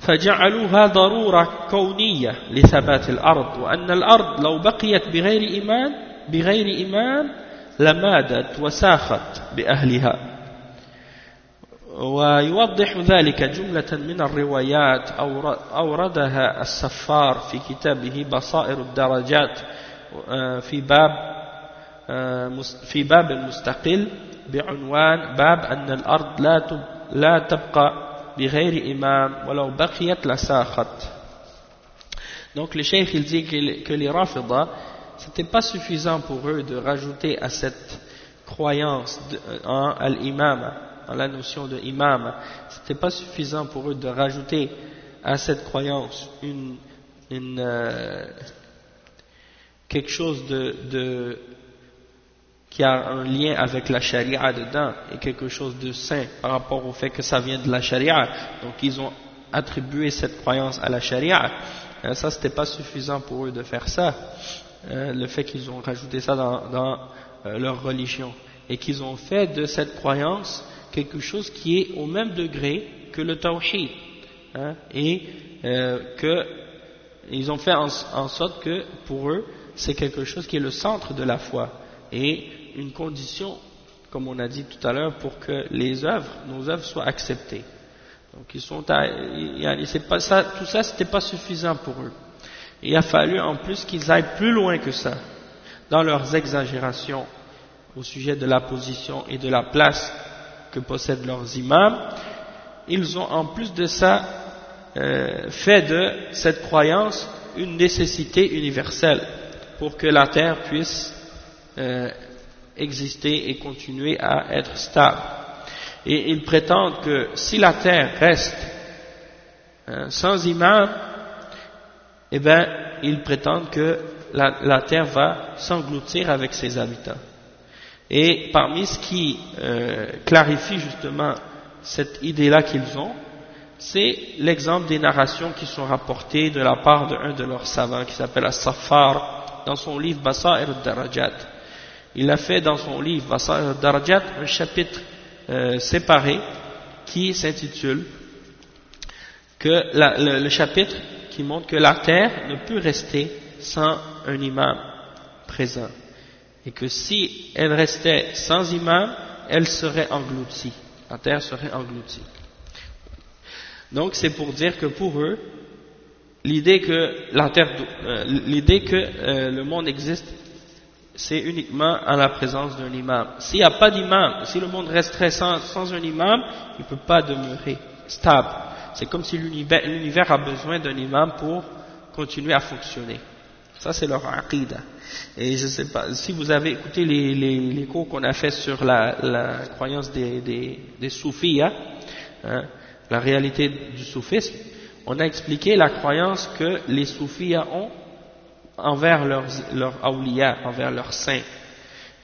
فجعلوها ضرورة كونية لثبات الأرض وأن الأرض لو بقيت بغير إيمان بغير إمام لمادت وساخت بأهلها. ويوضح ذلك جملة من الروايات أوردها السفار في كتابه بصائر الدرجات في باب في باب مستقل بعنوان باب أن الأرض لا تبقى بغير إمام ولو بقيت لساخت Donc le cheikh il dit que les Rafida c'était pas suffisant pour eux de rajouter à cette croyance en l'imam, en la notion de imam, c'était pas suffisant pour eux de rajouter à cette croyance une, une euh, quelque chose de, de, qui a un lien avec la charia dedans et quelque chose de saint par rapport au fait que ça vient de la charia. Donc ils ont attribué cette croyance à la charia Hein, ça, c'était pas suffisant pour eux de faire ça. Hein, le fait qu'ils ont rajouté ça dans, euh, leur religion et qu'ils ont fait de cette croyance quelque chose qui est au même degré que le tawhid hein, et euh, qu'ils ont fait en, sorte que pour eux c'est quelque chose qui est le centre de la foi et une condition comme on a dit tout à l'heure pour que les œuvres, nos œuvres soient acceptées. Donc ils sont pas ça, tout ça c'était pas suffisant pour eux. Il a fallu en plus qu'ils aillent plus loin que ça dans leurs exagérations au sujet de la position et de la place que possèdent leurs imams. Ils ont en plus de ça euh, fait de cette croyance une nécessité universelle pour que la terre puisse euh, exister et continuer à être stable. Et ils prétendent que si la terre reste hein, sans imam, eh bien, ils prétendent que la, terre va s'engloutir avec ses habitants. Et parmi ce qui euh, clarifie justement cette idée-là qu'ils ont, c'est l'exemple des narrations qui sont rapportées de la part d'un de, leurs savants qui s'appelle As-Saffar dans son livre Basa'ir al-Darajat. Il a fait dans son livre Basa'ir al-Darajat un chapitre euh, séparé qui s'intitule que le, chapitre qui montre que la terre ne peut rester sans un imam présent et que si elle restait sans imam, elle serait engloutie, la terre serait engloutie. Donc c'est pour dire que pour eux, l'idée que la terre, euh, l'idée que euh, le monde existe c'est uniquement en la présence d'un imam. S'il n'y a pas d'imam, si le monde resterait sans, un imam, il ne peut pas demeurer stable. C'est comme si l'univers a besoin d'un imam pour continuer à fonctionner. Ça, c'est leur aqidah. Et je ne sais pas, si vous avez écouté les, cours qu'on a fait sur la, croyance des, des, soufis, hein, hein, la réalité du soufisme, on a expliqué la croyance que les soufis ont envers leurs, leurs envers leurs saints.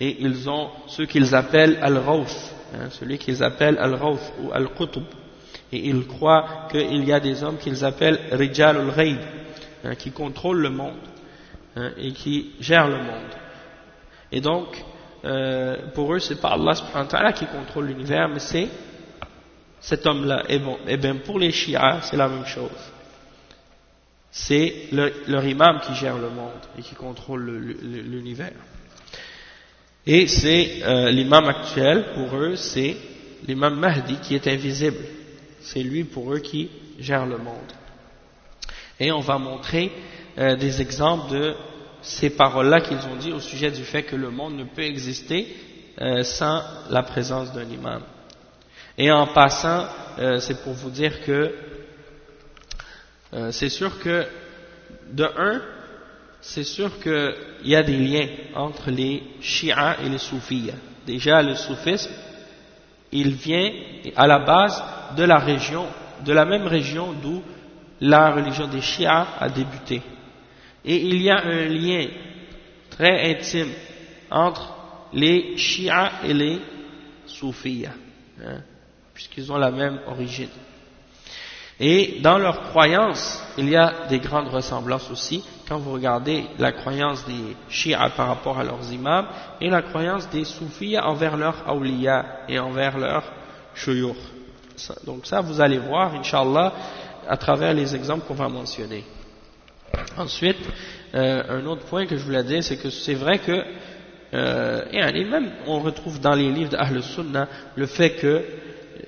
Et ils ont ce qu'ils appellent Al-Rawf, hein, celui qu'ils appellent Al-Rawf ou Al-Qutb. Et ils croient qu'il y a des hommes qu'ils appellent Rijal al-Ghayb, hein, qui contrôlent le monde hein, et qui gèrent le monde. Et donc, euh, pour eux, c'est pas Allah qui contrôle l'univers, mais c'est cet homme-là. Et bien pour les Shia, c'est la même chose c'est leur imam qui gère le monde et qui contrôle l'univers. Et c'est euh, l'imam actuel, pour eux, c'est l'imam Mahdi qui est invisible. C'est lui pour eux qui gère le monde. Et on va montrer euh, des exemples de ces paroles-là qu'ils ont dit au sujet du fait que le monde ne peut exister euh, sans la présence d'un imam. Et en passant, c'est pour vous dire que euh, c'est sûr que, de un, c'est sûr qu'il y a des liens entre les chiites et les soufis. Déjà, le soufisme, il vient à la base de la région, de la même région d'où la religion des chiites a débuté. Et il y a un lien très intime entre les chiites et les soufis, hein, puisqu'ils ont la même origine. Et dans leur croyance, il y a des grandes ressemblances aussi, quand vous regardez la croyance des chiites par rapport à leurs imams, et la croyance des soufis envers leurs awliya et envers leurs shuyur. Donc ça, vous allez voir, inshallah, à travers les exemples qu'on va mentionner. Ensuite, euh, un autre point que je voulais dire, c'est que c'est vrai que, euh, et même on retrouve dans les livres d'Ahl Sunnah le fait que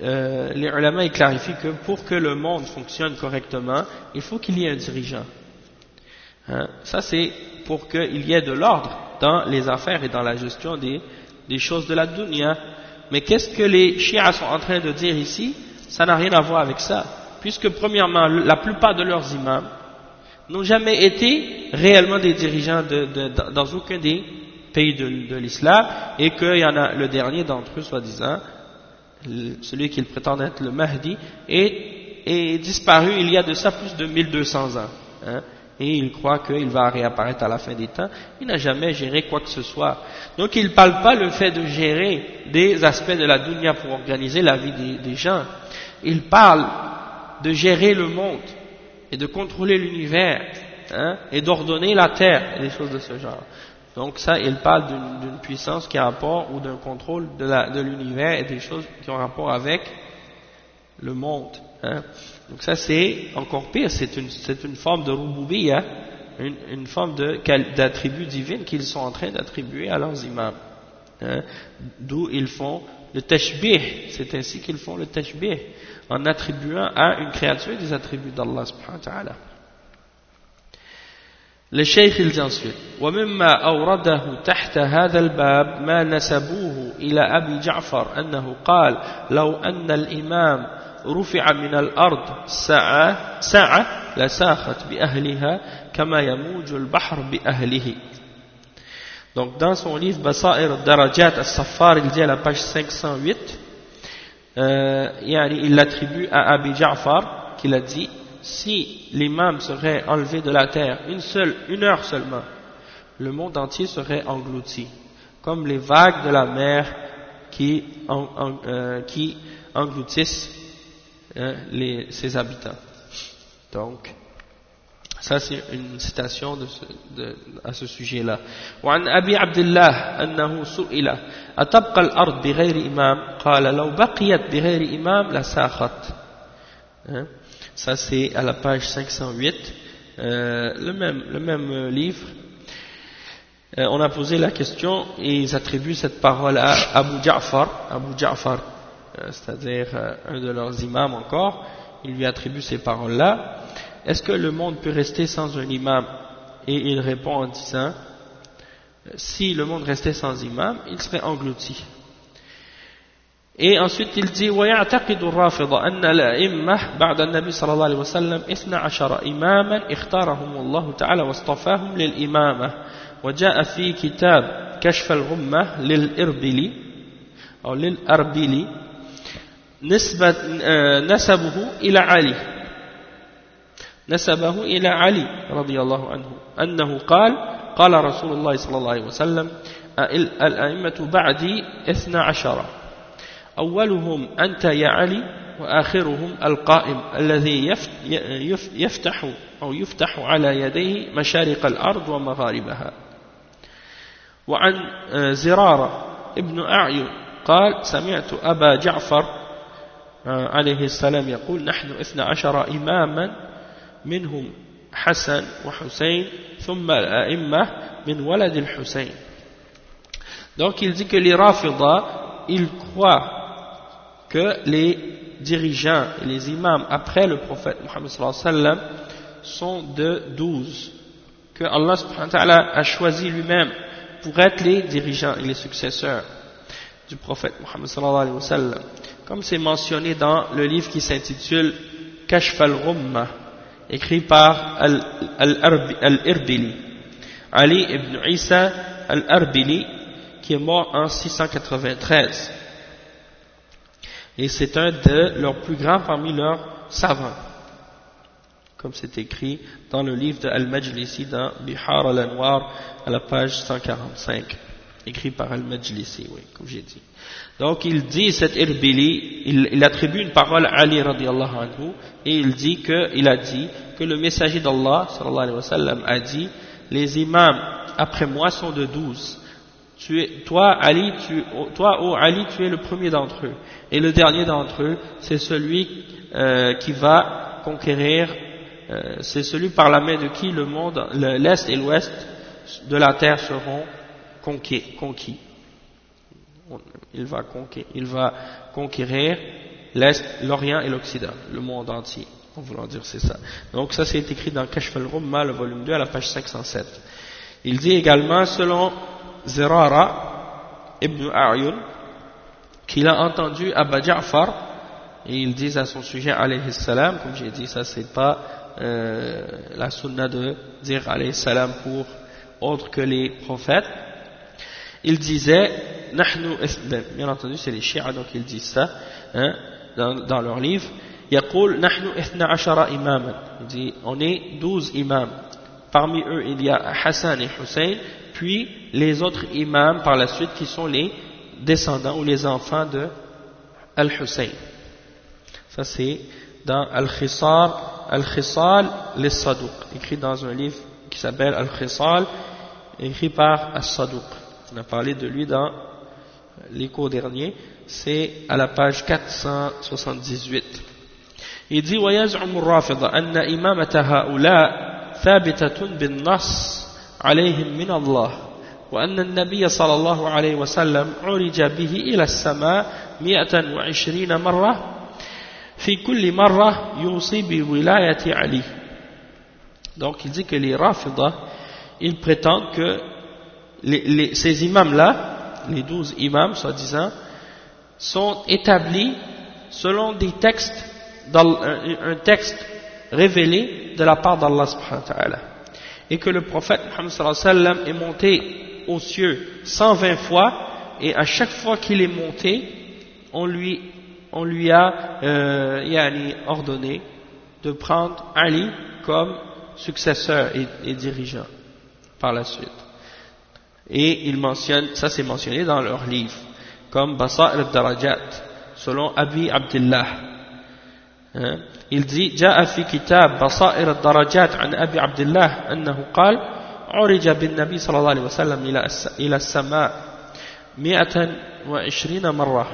euh, les ulama ils clarifient que pour que le monde fonctionne correctement, il faut qu'il y ait un dirigeant. Hein? Ça c'est pour qu'il y ait de l'ordre dans les affaires et dans la gestion des, des choses de la dunya. Mais qu'est-ce que les chiites sont en train de dire ici? Ça n'a rien à voir avec ça. Puisque premièrement, la plupart de leurs imams n'ont jamais été réellement des dirigeants de, de, dans aucun des pays de, de l'islam et qu'il y en a le dernier d'entre eux, soi-disant, celui qu'il prétend être le Mahdi, est, disparu il y a de ça plus de 1200 ans. Hein, et il croit qu'il va réapparaître à la fin des temps. Il n'a jamais géré quoi que ce soit. Donc il ne parle pas le fait de gérer des aspects de la dunya pour organiser la vie des, gens. Il parle de gérer le monde et de contrôler l'univers hein, et d'ordonner la terre et des choses de ce genre. Donc ça, il parle d'une puissance qui a rapport ou d'un contrôle de l'univers et des choses qui ont rapport avec le monde. Hein. Donc ça, c'est encore pire, c'est une, forme de rububiya, une, forme d'attribut divin qu'ils sont en train d'attribuer à leurs imams. Hein. D'où ils font le tashbih, c'est ainsi qu'ils font le tashbih, en attribuant à une créature des attributs d'Allah subhanahu wa ta'ala. للشيخ الجنسوي ومما أورده تحت هذا الباب ما نسبوه إلى أبي جعفر أنه قال لو أن الإمام رفع من الأرض ساعة, ساعة لساخت بأهلها كما يموج البحر بأهله. Donc dans son livre Basair Darajat al-Safar, il dit à la page 508, euh, il l'attribue à Abi Ja'far, qu'il a dit, si l'imam serait enlevé de la terre une seule, une heure seulement, le monde entier serait englouti, comme les vagues de la mer qui, euh, qui engloutissent euh, les, ses habitants. Donc, ça c'est une citation de ce, de, à ce sujet-là. وعن أبي عبد الله أنه سئل أتبقى الأرض بغير إمام قال لو بقيت بغير إمام لساخت Ça c'est à la page 508 euh, le, même, le même livre. Euh, on a posé la question et ils attribuent cette parole à Abu Ja'far. Abu Ja'far euh, c'est-à-dire euh, un de leurs imams encore. Il lui attribue ces paroles-là. Est-ce que le monde peut rester sans un imam? Et il répond en disant, si le monde restait sans imam, il serait englouti. Et ensuite il dit ويعتقد الرافضة أن الأئمة بعد النبي صلى الله عليه وسلم 12 إماما اختارهم الله تعالى واصطفاهم للإمامة. وجاء في كتاب كشف الغمة للإربلي أو للأربلي نسبة نسبه إلى علي. نسبه إلى علي رضي الله عنه أنه قال قال رسول الله صلى الله عليه وسلم الأئمة بعدي اثنى عشر. أولهم أنت يا علي وآخرهم القائم الذي يفتح أو يفتح على يديه مشارق الأرض ومغاربها. وعن زرارة ابن أعين قال سمعت أبا جعفر عليه السلام يقول نحن اثنى عشر إماما منهم حسن وحسين ثم الأئمة من ولد الحسين. Donc il dit que les Rafida ils croient que les dirigeants et les imams après le prophète wa sallam sont de douze. Que Allah subhanahu wa ta'ala a choisi lui-même pour être les dirigeants et les successeurs du prophète Muhammad sallallahu alayhi wa sallam. Comme c'est mentionné dans le livre qui s'intitule Kashf al-Rumma écrit par Al-Irbili, Ali ibn Isa Al-Arbili, qui est mort en 693. Et c'est un de leurs plus grands parmi leurs savants, comme c'est écrit dans le livre de Al-Majlisi dans Bihar al-Anwar à la page 145, écrit par Al-Majlisi, oui, comme j'ai dit. Donc il dit, cet Irbili, il, attribue une parole à Ali radiallahu anhu, et il dit que, il a dit que le messager d'Allah sallallahu alayhi wa sallam a dit, les imams après moi sont de douze. Tu es, toi, Ali, tu, toi, oh Ali, tu es le premier d'entre eux. Et le dernier d'entre eux, c'est celui euh, qui va conquérir, euh, c'est celui par la main de qui le monde, l'Est et l'Ouest de la terre seront conquis. conquis il va, il va conquérir l'Est, l'Orient et l'Occident, le monde entier. En voulant dire c'est ça. Donc ça c'est écrit dans Kashf al-Rumma, le volume 2, à la page 507. Il dit également, selon Zerara ibn A'yun, qu'il a entendu Abba Ja'far, et il dit à son sujet, alayhi salam, comme j'ai dit, ça c'est pas euh, la sunna de dire alayhi salam pour autre que les prophètes, il disait bien entendu c'est les chiites donc ils disent ça hein, dans, dans, leur livre يقول نحن إثنى عشر إماما il dit on est douze imams parmi eux il y a Hassan et Hussein puis les autres imams par la suite qui sont les descendants ou les enfants de Al-Hussein ça c'est dans Al-Khisar Al-Khisal les Sadouk, écrit dans un livre qui s'appelle Al-Khisal, écrit par As-Sadouk. On a parlé de lui dans les cours derniers, c'est à la page 478. Il dit ويزعم الرافضة أن إمامة هؤلاء ثابتة بالنص عليهم من الله وأن النبي صلى الله عليه وسلم عرج به إلى السماء مئة وعشرين مرة في كل مرة يوصي بولاية علي Donc il dit que les Rafidah, ils prétendent que les, les, ces imams-là, les douze imams, soi-disant, sont établis selon des textes, dans un, un texte révélé de la part d'Allah subhanahu wa ta'ala. Et que le prophète Muhammad sallallahu alayhi wa sallam est monté aux cieux 120 fois, et à chaque fois qu'il est monté, on lui, on lui a euh, yani, ordonné de prendre Ali comme successeur et, et dirigeant par la suite. Et il mentionne, ça c'est mentionné dans leur livre, comme Basa'ir al-Darajat, selon Abi Abdullah. Hein? Il dit, جاء في كتاب بصائر الدرجات عن أبي عبد الله أنه قال عرج بالنبي صلى الله عليه وسلم إلى السماء مئة وعشرين مرة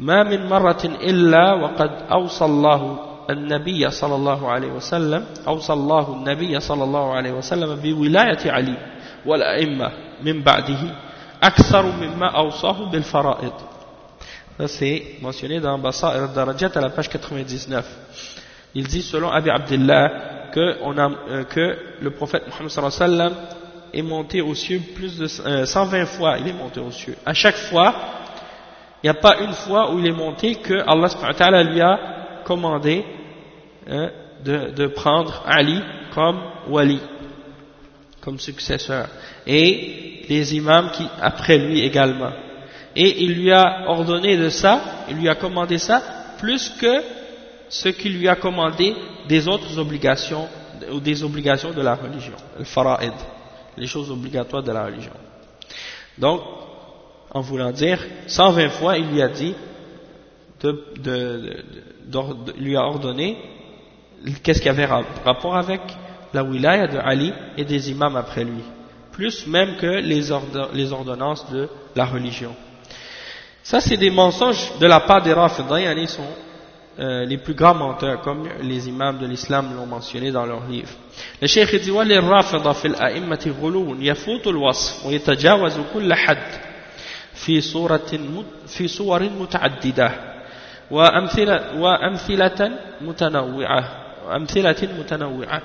ما من مرة إلا وقد أوصى الله النبي صلى الله عليه وسلم أوصى الله النبي صلى الله عليه وسلم بولاية علي والأئمة من بعده أكثر مما أوصاه بالفرائض Ça c'est mentionné dans Basa'ir al-Darajat page 99. Il dit selon Abi Abdullah que, on a, euh, que le prophète sallam est monté aux cieux plus de euh, 120 fois, il est monté aux cieux. À chaque fois, il n'y a pas une fois où il est monté que Allah lui a commandé de, de prendre Ali comme wali, comme successeur. Et les imams qui, après lui également. Et il lui a ordonné de ça, il lui a commandé ça, plus que ce qu'il lui a commandé des autres obligations, ou des obligations de la religion, le fara'id, les choses obligatoires de la religion. Donc, en voulant dire, 120 fois, il lui a dit, de, de, de, lui a ordonné, qu'est-ce qu'il y avait rapport avec la wilaya de Ali et des imams après lui, plus même que les ordonnances de la religion. Ça, c'est des mensonges de la part des Rafidah, ils sont euh, les plus grands menteurs, comme les imams de l'islam l'ont mentionné dans leurs livres. Le cheikh dit وللرافضة في الأئمة غلو يفوت الوصف ويتجاوز كل حد في صورة في صور متعددة وأمثلة, وأمثلة متنوعة وأمثلة متنوعة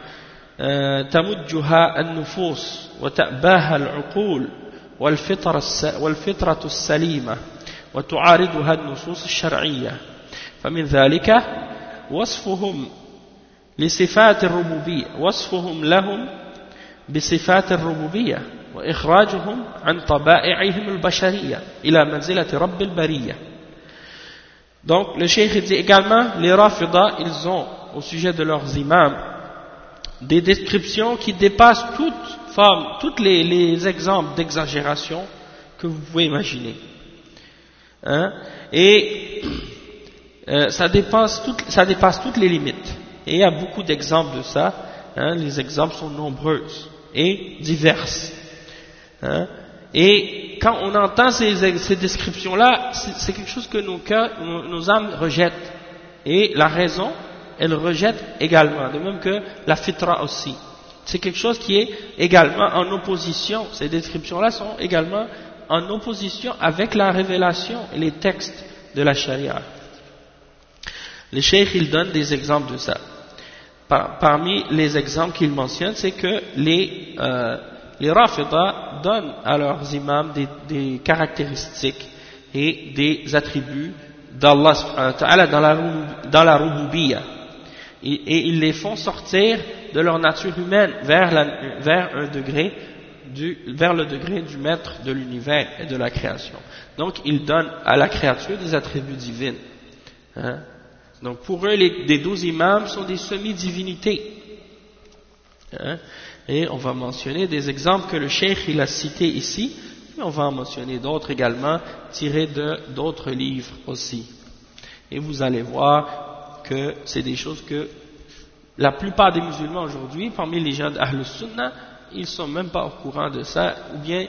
تمجها النفوس وتأباها العقول والفطرة السليمة وتعارضها النصوص الشرعية فمن ذلك وصفهم لصفات الربوبية وصفهم لهم بصفات الربوبية وإخراجهم عن طبائعهم البشرية إلى منزلة رب البرية Donc le cheikh dit également, les Rafidah, ils ont au sujet de leurs imams des descriptions qui dépassent toute forme, tous les, les exemples d'exagération que vous pouvez imaginer. Hein? Et euh, ça, dépasse toutes les limites. Et il y a beaucoup d'exemples de ça. Hein? Les exemples sont nombreux et diverses. Hein? Et quand on entend ces, ces descriptions-là, c'est quelque chose que nos cœurs, nos, nos âmes rejettent. Et la raison, elle rejette également, de même que la fitra aussi. C'est quelque chose qui est également en opposition. Ces descriptions-là sont également en opposition avec la révélation et les textes de la charia. Les cheikh, il donne des exemples de ça. Par, parmi les exemples qu'il mentionne, c'est que les, euh, les Rafidah donnent à leurs imams des, des caractéristiques et des attributs d'Allah dans la, dans la rububiyya. Et, et, ils les font sortir de leur nature humaine vers, la, vers un degré du, vers le degré du maître de l'univers et de la création. Donc, ils donnent à la créature des attributs divins. Hein? Donc, pour eux, les, douze imams sont des semi-divinités. Hein? Et on va mentionner des exemples que le cheikh il a cités ici, mais on va en mentionner d'autres également, tirés de d'autres livres aussi. Et vous allez voir que c'est des choses que la plupart des musulmans aujourd'hui, parmi les gens d'Ahl Sunnah, ils sont même pas au courant de ça, ou bien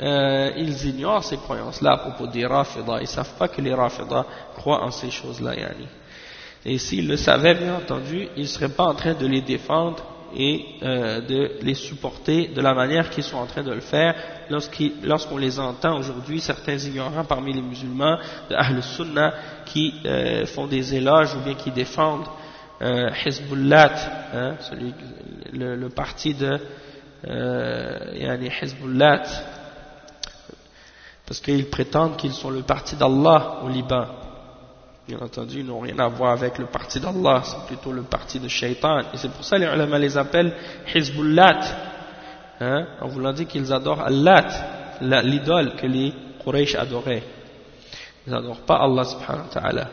euh, ils ignorent ces croyances-là à propos des Rafidah. Ils savent pas que les Rafidah croient en ces choses-là. Et s'ils le savaient, bien entendu, ils ne seraient pas en train de les défendre et euh, de les supporter de la manière qu'ils sont en train de le faire lorsqu'on les entend aujourd'hui, certains ignorants parmi les musulmans de Ahl Sunnah qui euh, font des éloges ou bien qui défendent euh, Hezbollah, hein, le, le, parti de euh, yani Hezbollah, parce qu'ils prétendent qu'ils sont le parti d'Allah au Liban. Bien entendu, ils n'ont rien à voir avec le parti d'Allah, c'est plutôt le parti de Shaitan. Et c'est pour ça que les ulama les appellent Hezbollah, hein, en voulant dire qu'ils adorent Allah, l'idole que les Quraysh adoraient. Ils n'adorent pas Allah subhanahu wa ta'ala.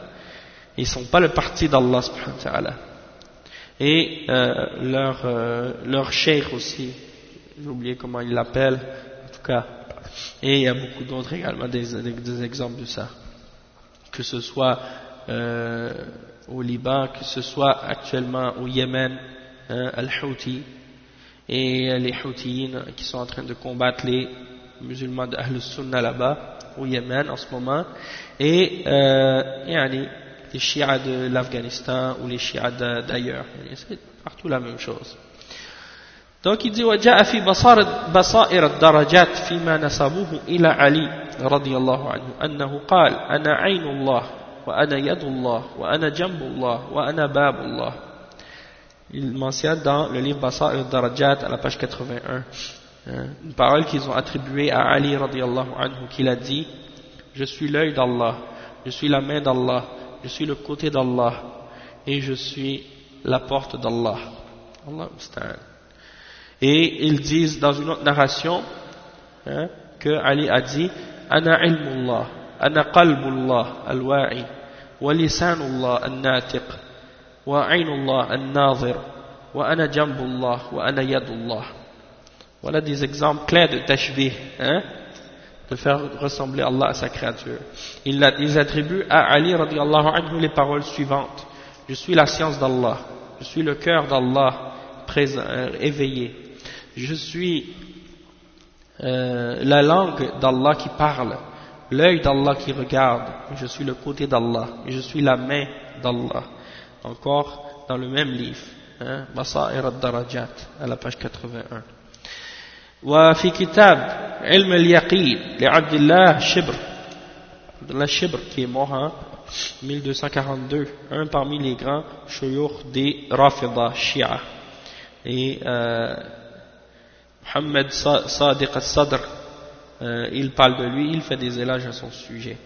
Ils ne sont pas le parti d'Allah subhanahu wa ta'ala. Et euh, leur, euh, leur aussi, j'ai oublié comment ils l'appellent, en tout cas. Et il y a beaucoup d'autres également, des, des, exemples de ça. Que ce soit euh, au Liban, que ce soit actuellement au Yémen, hein, Al-Houthi, et les Houthiyines qui sont en train de combattre les musulmans d'Ahl Sunnah là-bas, au Yémen en ce moment, et euh, yani, les chiites de l'Afghanistan ou les chiites d'ailleurs. C'est partout la même chose? Donc il dit وجاء في بصائر الدرجات فيما نسبوه إلى علي رضي الله عنه أنه قال أنا عين الله وأنا يد الله وأنا جنب الله وأنا باب الله Il mentionne dans le livre Basa'ir Darajat à la page 81 hein, une parole qu'ils ont attribuée à Ali radiallahu anhu qu'il a dit Je suis l'œil d'Allah, je suis la main d'Allah, je suis le côté d'Allah et je suis la porte d'Allah. Allah Et ils disent dans une autre narration hein, que Ali a dit Ana ilmullah, ana qalbullah al-wa'i, wa lisanullah al-natiq, jambullah, yadullah. Voilà des exemples clairs de tashbih. Hein, de faire ressembler Allah à sa créature. Ils, attribuent à Ali radiallahu anhu les paroles suivantes. Je suis la science d'Allah. Je suis le cœur d'Allah euh, éveillé Je suis euh, la langue d'Allah qui parle, l'œil d'Allah qui regarde. Je suis le côté d'Allah. Je suis la main d'Allah. Encore dans le même livre, hein, Basair al-Darajat, à la page 81. وفي كتاب علم اليقين لعبد الله شبر عبد الله شبر qui est mort en 1242 un parmi les grands shuyukh des Rafida Shia et euh, Mohammed Sadiq al-Sadr euh, il parle de lui, il fait des éloges à son sujet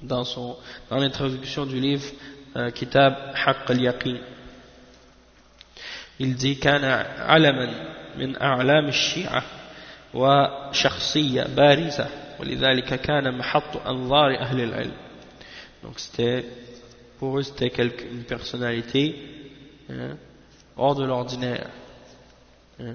dans, son, dans l'introduction du livre euh, Kitab Haqq al-Yaqin il dit كان علما من أعلام الشيعة وشخصية بارزة ولذلك كان محط أنظار أهل العلم donc c'était pour eux c'était une personnalité hein, hors de l'ordinaire hein.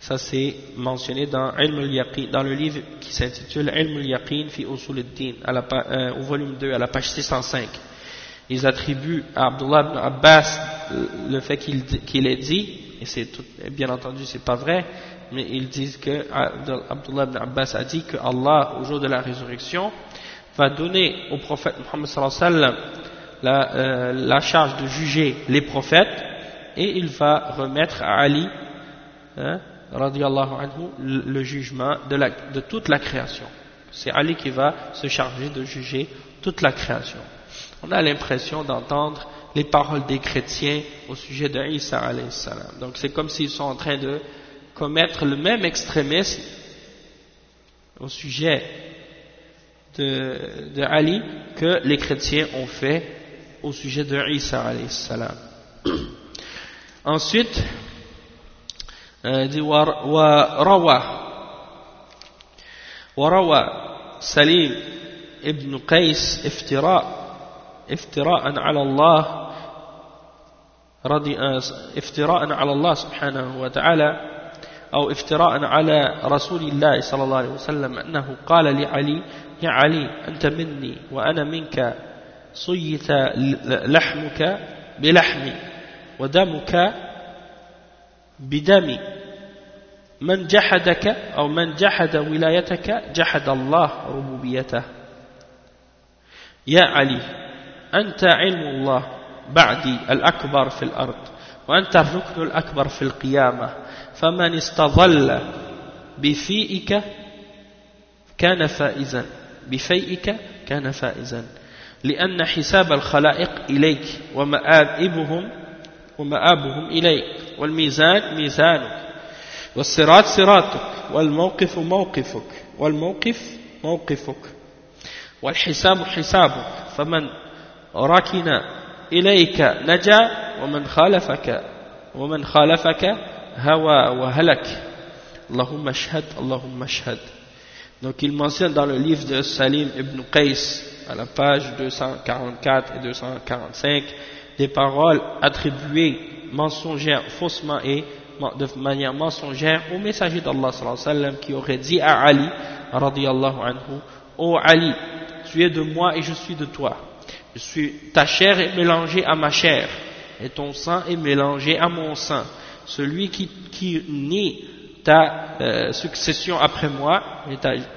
ça c'est mentionné dans, dans le livre qui s'intitule Ilm al-Yaqin fi usul al-din euh, au volume 2 à la page 605 ils attribuent à Abdullah ibn Abbas le fait qu'il qu ait dit et c'est bien entendu c'est pas vrai mais ils disent que Abdullah ibn Abbas a dit que Allah au jour de la résurrection va donner au prophète Muhammad sallallahu la, euh, la charge de juger les prophètes et il va remettre à Ali hein, anhu, le, jugement de, la, de toute la création. C'est Ali qui va se charger de juger toute la création. On a l'impression d'entendre les paroles des chrétiens au sujet de Isa salam. Donc c'est comme s'ils sont en train de commettre le même extrémisme au sujet de, de Ali que les chrétiens ont fait au sujet de Isa salam. Ensuite, wa rawa وروى سليم ابن قيس افتراء افتراء على الله رضي افتراء على الله سبحانه وتعالى أو افتراء على رسول الله صلى الله عليه وسلم أنه قال لعلي يا علي أنت مني وأنا منك صيت لحمك بلحمي ودمك بدمي من جحدك أو من جحد ولايتك جحد الله ربوبيته. يا علي أنت علم الله بعدي الأكبر في الأرض وأنت الركن الأكبر في القيامة. فمن استظل بفيئك كان فائزا. بفيئك كان فائزا. لأن حساب الخلائق إليك ومآبهم ومآبهم إليك. والميزان ميزانك والصراط صراطك والموقف موقفك والموقف موقفك والحساب حسابك فمن ركن إليك نجا ومن خالفك ومن خالفك هوى وهلك. اللهم اشهد اللهم اشهد. Donc il mentionne dans le livre de Salim ibn Qais, à la page 244 et 245, des paroles attribuées mensongères, faussement et de manière mensongère au messager d'Allah qui aurait dit à Ali, radiallahu anhu, Ô Ali, tu es de moi et je suis de toi. Je suis, ta chair est mélangée à ma chair et ton sang est mélangé à mon sang. Celui qui, qui nie ta euh, succession après moi,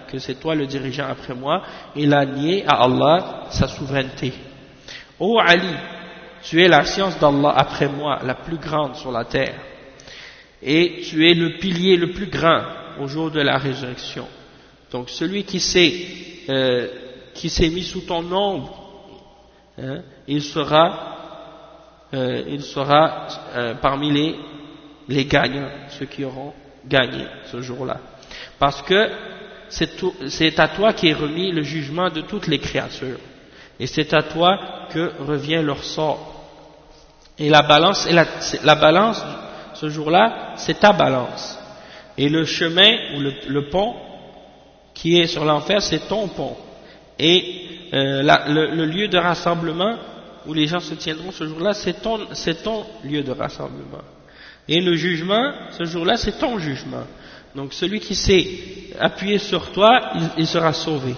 que c'est toi le dirigeant après moi, il a nié à Allah sa souveraineté. Ô Ali, tu es la science d'Allah après moi, la plus grande sur la terre, et tu es le pilier le plus grand au jour de la résurrection. Donc celui qui s'est euh, mis sous ton ombre, hein, il sera euh, il sera euh, parmi les les gagnants, ceux qui auront gagné ce jour-là. Parce que c'est à toi qui est remis le jugement de toutes les créatures. Et c'est à toi que revient leur sort. Et la balance, et la, balance ce jour-là, c'est ta balance. Et le chemin ou le, pont qui est sur l'enfer, c'est ton pont. Et euh, le, lieu de rassemblement où les gens se tiendront ce jour-là, c'est ton, ton lieu de rassemblement. Et le jugement, ce jour-là, c'est ton jugement. Donc celui qui s'est appuyé sur toi, il, sera sauvé.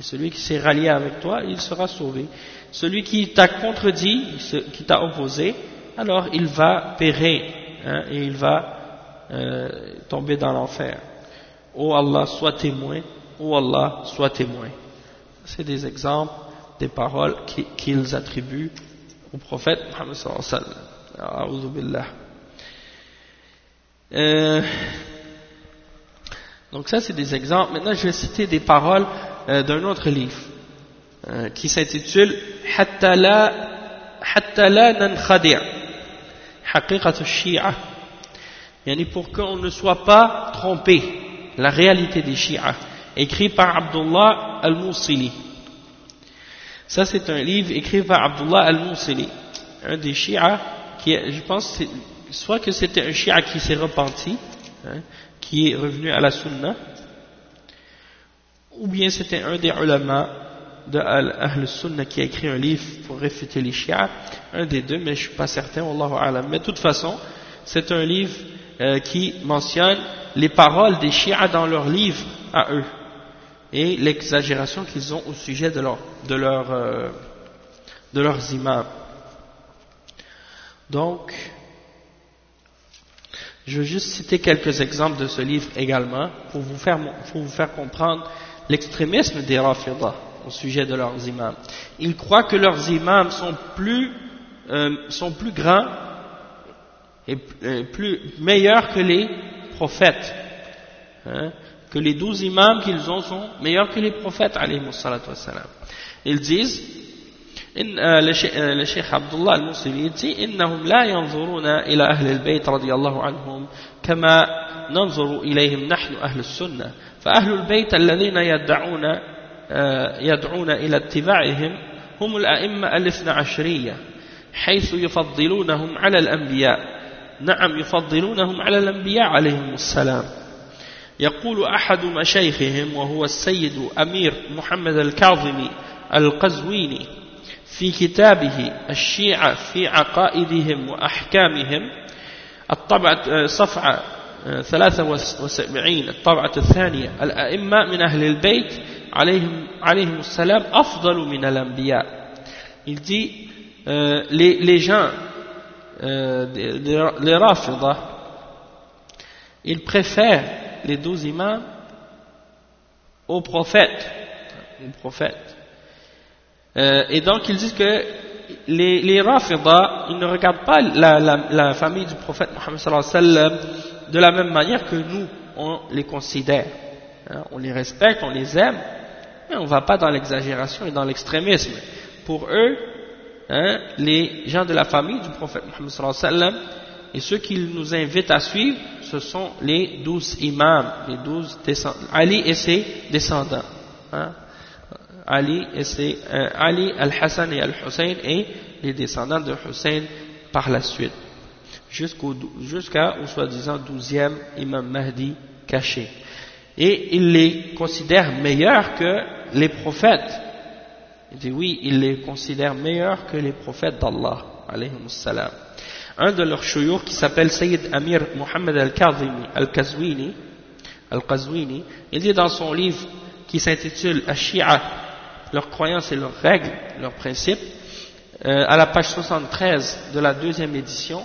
Celui qui s'est rallié avec toi, il sera sauvé. Celui qui t'a contredit, qui t'a opposé, alors il va périr hein, et il va euh, tomber dans l'enfer. Oh Allah, sois témoin. Oh Allah, sois témoin. C'est des exemples des paroles qu'ils attribuent au prophète Muhammad sallallahu alayhi wa euh, donc ça c'est des exemples. Maintenant je vais citer des paroles euh, d'un autre livre qui s'intitule Hatta la Hatta la nankhadi' Haqiqat shia. Yani pour qu'on ne soit pas trompé. La réalité des Shia. Écrit par Abdullah al-Mousili ça c'est un livre écrit par Abdullah al-Mousili un des Shia qui je pense soit que c'était un Shia qui s'est repenti, hein, qui est revenu à la Sunna, ou bien c'était un des ulama de Ahl Sunna qui a écrit un livre pour réfuter les Shia, un des deux, mais je suis pas certain, Wallahu alam. Mais de toute façon, c'est un livre euh, qui mentionne les paroles des Shia dans leur livre à eux et l'exagération qu'ils ont au sujet de, leur, de, leur, euh, de leurs imams. Donc, je veux juste citer quelques exemples de ce livre également pour vous faire, pour vous faire comprendre l'extrémisme des Rafidah au sujet de leurs imams. Ils croient que leurs imams sont plus, euh, sont plus grands et euh, plus meilleurs que les prophètes. Hein, que les douze imams qu'ils ont sont meilleurs que les prophètes, alayhi Ils disent, لشيخ عبد الله الموسوي إنهم لا ينظرون إلى أهل البيت رضي الله عنهم كما ننظر إليهم نحن أهل السنة فأهل البيت الذين يدعون يدعون إلى اتباعهم هم الأئمة الاثنى عشرية حيث يفضلونهم على الأنبياء. نعم يفضلونهم على الأنبياء عليهم السلام. يقول أحد مشايخهم وهو السيد أمير محمد الكاظمي القزويني في كتابه الشيعة في عقائدهم وأحكامهم الطبعة صفحة 73 الطبعة الثانية الأئمة من أهل البيت عليهم, عليهم السلام أفضل من الأنبياء il dit euh, les, les gens euh, les Rafidah ils préfèrent les douze imams aux prophètes aux prophètes euh, et donc ils disent que les, les Rafidah ils ne regardent pas la, la, la famille du prophète Mohammed sallallahu alayhi wa sallam de la même manière que nous on les considère. Hein, on les respecte, on les aime mais on ne va pas dans l'exagération et dans l'extrémisme. Pour eux hein, les gens de la famille du prophète Mohammed et ceux qui nous invitent à suivre ce sont les douze imams les douze descendants. Ali et ses descendants. Hein. Ali et euh, Ali, Al-Hassan et Al-Hussein et les descendants de Hussein par la suite jusqu'au jusqu'à soi-disant douzième imam Mahdi caché et il les considère meilleurs que les prophètes il dit oui, il les considère meilleurs que les prophètes d'Allah. Un de leurs chouyours qui s'appelle Sayyid Amir Muhammad al-Kazwini, al-Kazwini, al-Kazwini, il dit dans son livre qui s'intitule Ashia, leurs croyances et leurs règles, leurs principes, euh, à la page 73 de la deuxième édition,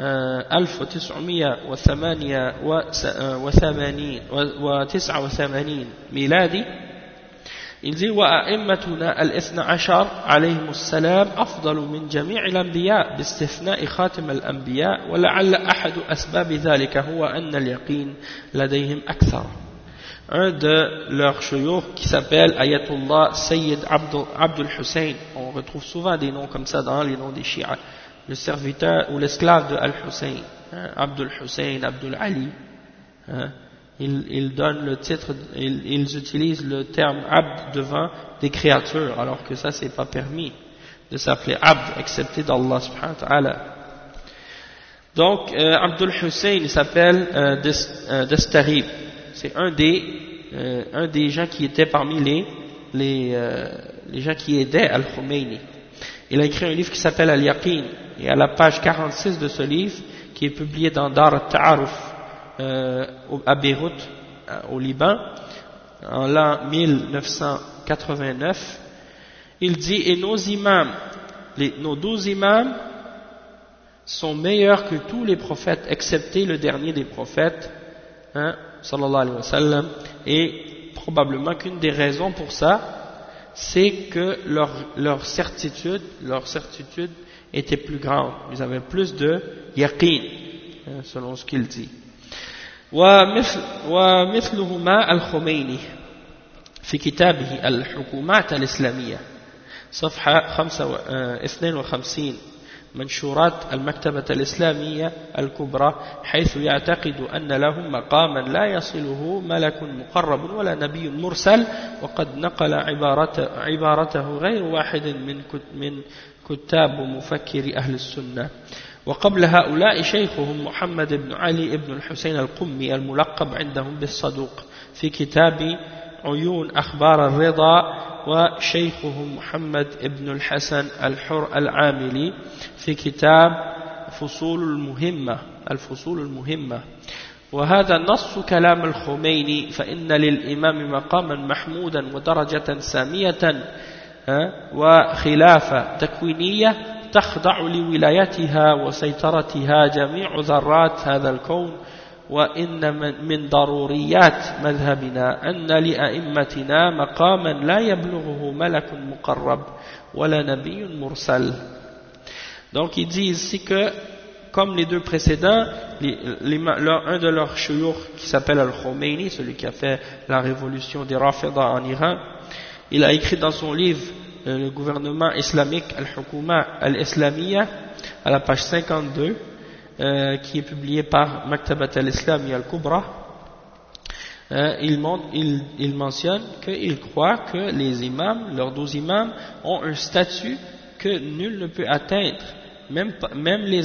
1989 ميلادي dit وأئمتنا الاثنى عشر عليهم السلام أفضل من جميع الأنبياء باستثناء خاتم الأنبياء ولعل أحد أسباب ذلك هو أن اليقين لديهم أكثر un de leurs chouyours qui s'appelle Ayatollah Sayyid Abdul Hussein. On retrouve souvent des noms comme ça dans les noms des chiites. Le serviteur ou l'esclave de Al-Hussein, hein, Abdul Hussein, Abdul Ali. Hein, ils, ils, donnent le titre, ils, ils, utilisent le terme abd devant des créatures, alors que ça c'est pas permis de s'appeler abd, excepté d'Allah subhanahu wa ta'ala. Donc, euh, Abdul Hussein, il s'appelle euh, euh Destarib. C'est un des, euh, un des gens qui étaient parmi les, les, euh, les gens qui aidaient Al-Khomeini. Il a écrit un livre qui s'appelle Al-Yaqin. Et à la page 46 de ce livre, qui est publié dans Dar al-Ta'aruf, euh, à Beyrouth, euh, au Liban, en l'an 1989, il dit Et nos imams, nos douze imams, sont meilleurs que tous les prophètes, excepté le dernier des prophètes, hein, sallallahu alayhi wa sallam, et probablement qu'une des raisons pour ça, c'est que leur, leur, certitude, leur certitude était plus grande. Ils avaient plus de yaqin, selon ce qu'il dit. ومثل ومثلهما الخميني في كتابه الحكومات الإسلامية صفحة 52 منشورات المكتبة الإسلامية الكبرى حيث يعتقد أن لهم مقاما لا يصله ملك مقرب ولا نبي مرسل وقد نقل عبارته غير واحد من من كتاب ومفكر أهل السنة. وقبل هؤلاء شيخهم محمد بن علي بن الحسين القمي الملقب عندهم بالصدوق في كتاب عيون أخبار الرضا وشيخهم محمد بن الحسن الحر العاملي في كتاب فصول المهمة الفصول المهمة. وهذا نص كلام الخميني فإن للإمام مقاما محمودا ودرجة سامية وخلافة تكوينية تخضع لولايتها وسيطرتها جميع ذرات هذا الكون وإن من ضروريات مذهبنا أن لأئمتنا مقاما لا يبلغه ملك مقرب ولا نبي مرسل Donc il dit ici que comme les deux précédents, un de leurs chouyours qui s'appelle Al-Khomeini, celui qui a fait la révolution des Rafida en Iran, il a écrit dans son livre euh, Le gouvernement islamique Al-Hukuma Al-Islamiyya à la page 52 euh, qui est publié par Maktabat al-Islami al-Kubra euh, il, mentionne qu'il croit que les imams, leurs douze imams, ont un statut que nul ne peut atteindre. Même, même, les,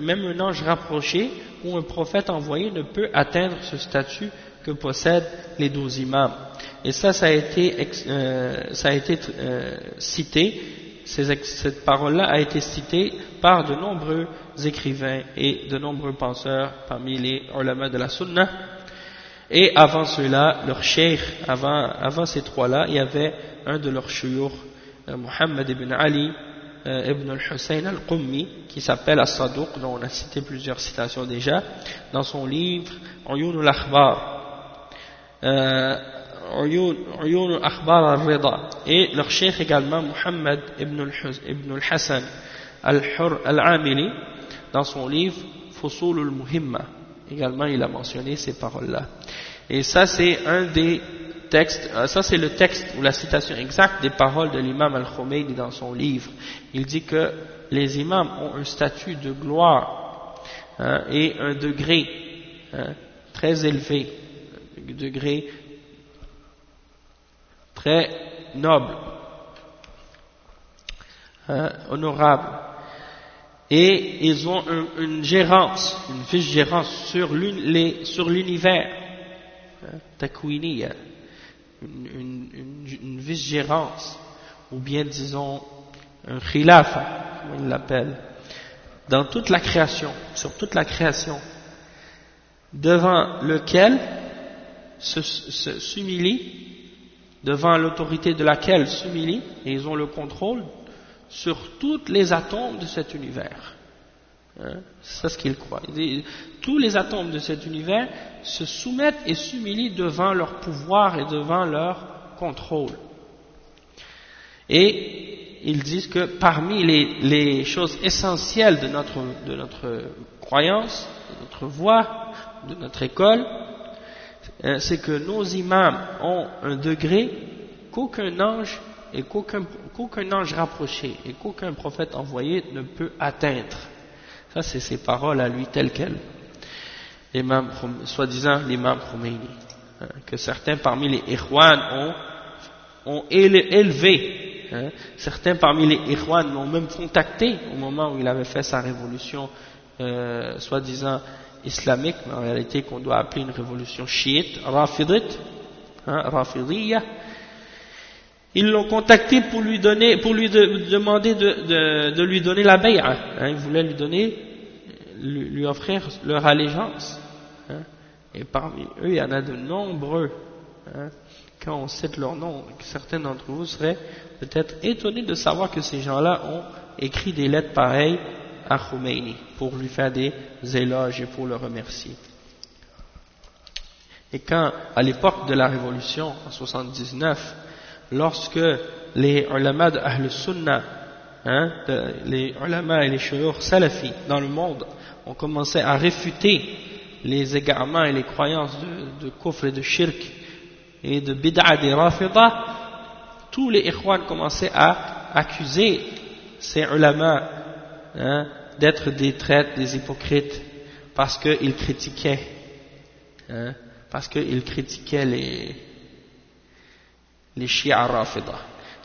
même un ange rapproché ou un prophète envoyé ne peut atteindre ce statut que possèdent les douze imams. Et ça, ça a été, euh, ça a été euh, cité, cette parole-là a été citée par de nombreux écrivains et de nombreux penseurs parmi les ulama de la sunna. Et avant cela, leur cheikh, avant, avant ces trois-là, il y avait un de leurs chouyours, euh, Muhammad ibn Ali euh, ibn al-Hussein al-Qummi, qui s'appelle As-Saduq, dont on a cité plusieurs citations déjà, dans son livre Uyun al-Akhbar. Euh, Uyun al-Akhbar al-Rida. Et leur cheikh également, Muhammad ibn al-Hassan al-Amili, dans son livre Fusul al-Muhimma. Également, il a mentionné ces paroles-là. Et ça, c'est un des textes, euh, ça c'est le texte ou la citation exacte des paroles de l'imam al-Khomeini dans son livre. Il dit que les imams ont un statut de gloire hein, et un degré hein, très élevé, degré très noble, hein, honorable. Et ils ont une gérance, une vice-gérance sur l'univers, hein, une, une, une vice-gérance, ou bien disons un khilafa, comme ils l'appellent, dans toute la création, sur toute la création, devant lequel s'humilie, devant l'autorité de laquelle s'humilie, et ils ont le contrôle sur tous les atomes de cet univers. Hein? C'est ce qu'il croit. tous les atomes de cet univers se soumettent et s'humilient devant leur pouvoir et devant leur contrôle. Et ils disent que parmi les, choses essentielles de notre, de notre croyance, de notre voie, de notre école, c'est que nos imams ont un degré qu'aucun ange et qu'aucun ange rapproché et qu'aucun prophète envoyé ne peut atteindre. Ça, c'est ses paroles à lui telles quelles. Soi-disant l'imam Khomeini. Hein, que certains parmi les Ikhwan ont, ont élevé. Hein, certains parmi les Ikhwan l'ont même contacté au moment où il avait fait sa révolution, euh, soi-disant islamique, mais en réalité qu'on doit appeler une révolution chiite, rafidite, hein, rafidiyya, ils l'ont contacté pour lui donner, pour lui demander de, de, lui donner la bay'a. Hein, ils voulaient lui donner, lui, offrir leur allégeance. Hein. Et parmi eux, il y en a de nombreux. Hein. Quand on cite leur nom, certains d'entre vous seraient peut-être étonnés de savoir que ces gens-là ont écrit des lettres pareilles à Khomeini pour lui faire des éloges et pour le remercier. Et quand, à l'époque de la Révolution, en 79, lorsque les ulama de Ahl Sunnah, hein, les ulama et les shuyukh salafis dans le monde ont commencé à réfuter les égarements et les croyances de, de kufr et de shirk et de bid'a des rafida, tous les ikhwan commençaient à accuser ces ulama hein, d'être des traîtres, des hypocrites, parce qu'ils critiquaient, hein, parce qu'ils critiquaient les, les Shia Rafida.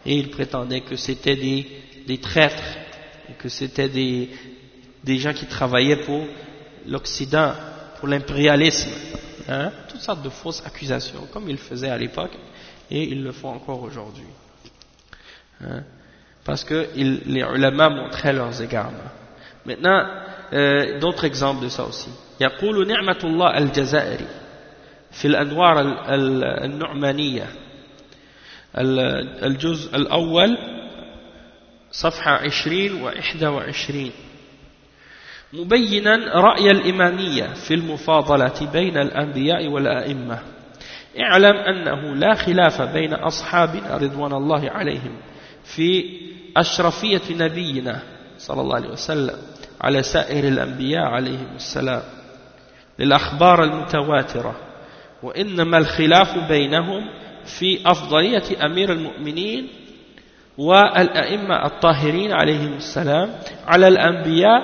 Et ils prétendaient que c'était des, des traîtres, que c'était des, gens qui travaillaient pour l'Occident, pour l'impérialisme. Hein, toutes sortes de fausses accusations, comme ils faisaient à l'époque, et ils le font encore aujourd'hui. Hein, parce que ils, les ulama montraient leurs égarements. Maintenant, euh, d'autres exemples de ça aussi. يقول نعمة الله الجزائري في الأنوار النعمانية الجزء الأول صفحة عشرين وإحدى وعشرين مبينا رأي الإمامية في المفاضلة بين الأنبياء والأئمة اعلم أنه لا خلاف بين أصحابنا رضوان الله عليهم في أشرفية نبينا صلى الله عليه وسلم على سائر الأنبياء عليهم السلام للأخبار المتواترة وإنما الخلاف بينهم في أفضلية أمير المؤمنين والأئمة الطاهرين عليهم السلام على الأنبياء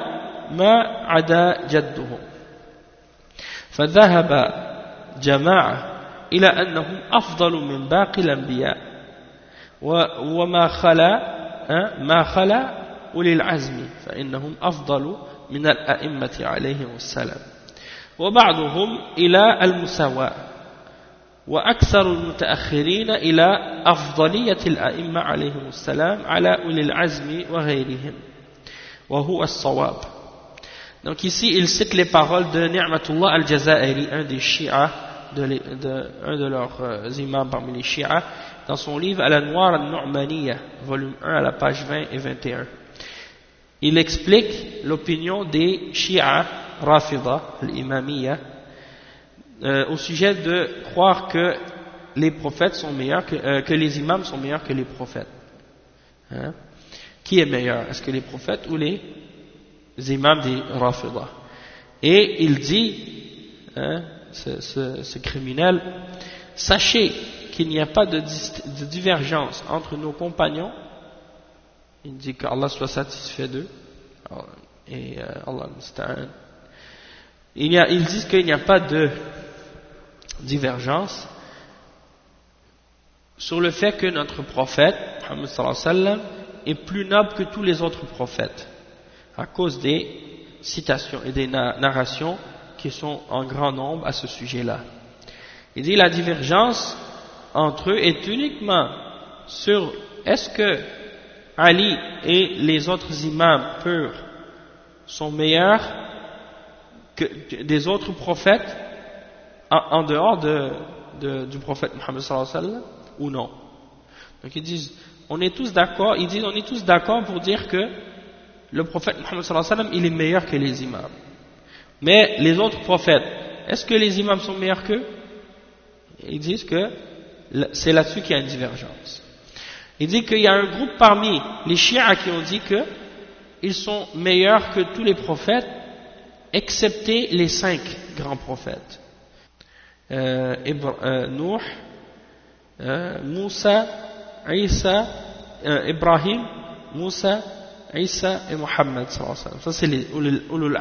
ما عدا جدهم. فذهب جماعة إلى أنهم أفضل من باقي الأنبياء وما خلا ما خلا أولي العزم فإنهم أفضل من الأئمة عليهم السلام وبعضهم إلى المساواة وأكثر المتأخرين إلى أفضلية الأئمة عليهم السلام على أولي العزم وغيرهم وهو الصواب Donc ici, il cite les paroles de Ni'matullah al-Jazairi, un des Shia, de, de, un de leurs euh, imams parmi les Shia, dans son livre Al-Anwar al-Nu'maniyya, volume 1 à la page 20 et 21. Il explique l'opinion des Shia Rafida, l'imamiyya, euh, au sujet de croire que les prophètes sont meilleurs, que, euh, les imams sont meilleurs que les prophètes. Hein? Qui est meilleur? Est-ce que les prophètes ou les imams des Rafida? Et il dit, hein, ce, criminel, sachez qu'il n'y a pas de, divergence entre nos compagnons, il dit qu'Allah soit satisfait d'eux, et euh, Allah il y a, ils disent qu'il n'y a pas de divergence sur le fait que notre prophète, Muhammad sallam, est plus noble que tous les autres prophètes, à cause des citations et des narrations qui sont en grand nombre à ce sujet-là. Il dit la divergence entre eux est uniquement sur est-ce que Ali et les autres imams purs sont meilleurs que des autres prophètes en, dehors de, de, du prophète Muhammad sallallahu ou non? Donc ils disent, on est tous d'accord, ils disent on est tous d'accord pour dire que le prophète Muhammad sallallahu il est meilleur que les imams. Mais les autres prophètes, est-ce que les imams sont meilleurs qu'eux? Ils disent que c'est là-dessus qu'il y a une divergence. Il dit qu'il y a un groupe parmi les chiens qui ont dit que ils sont meilleurs que tous les prophètes, excepté les cinq grands prophètes. Euh, euh, euh, Moussa, Isa, euh, Ibrahim, Moussa, Isa et Mohammed. Ça c'est les Ulul.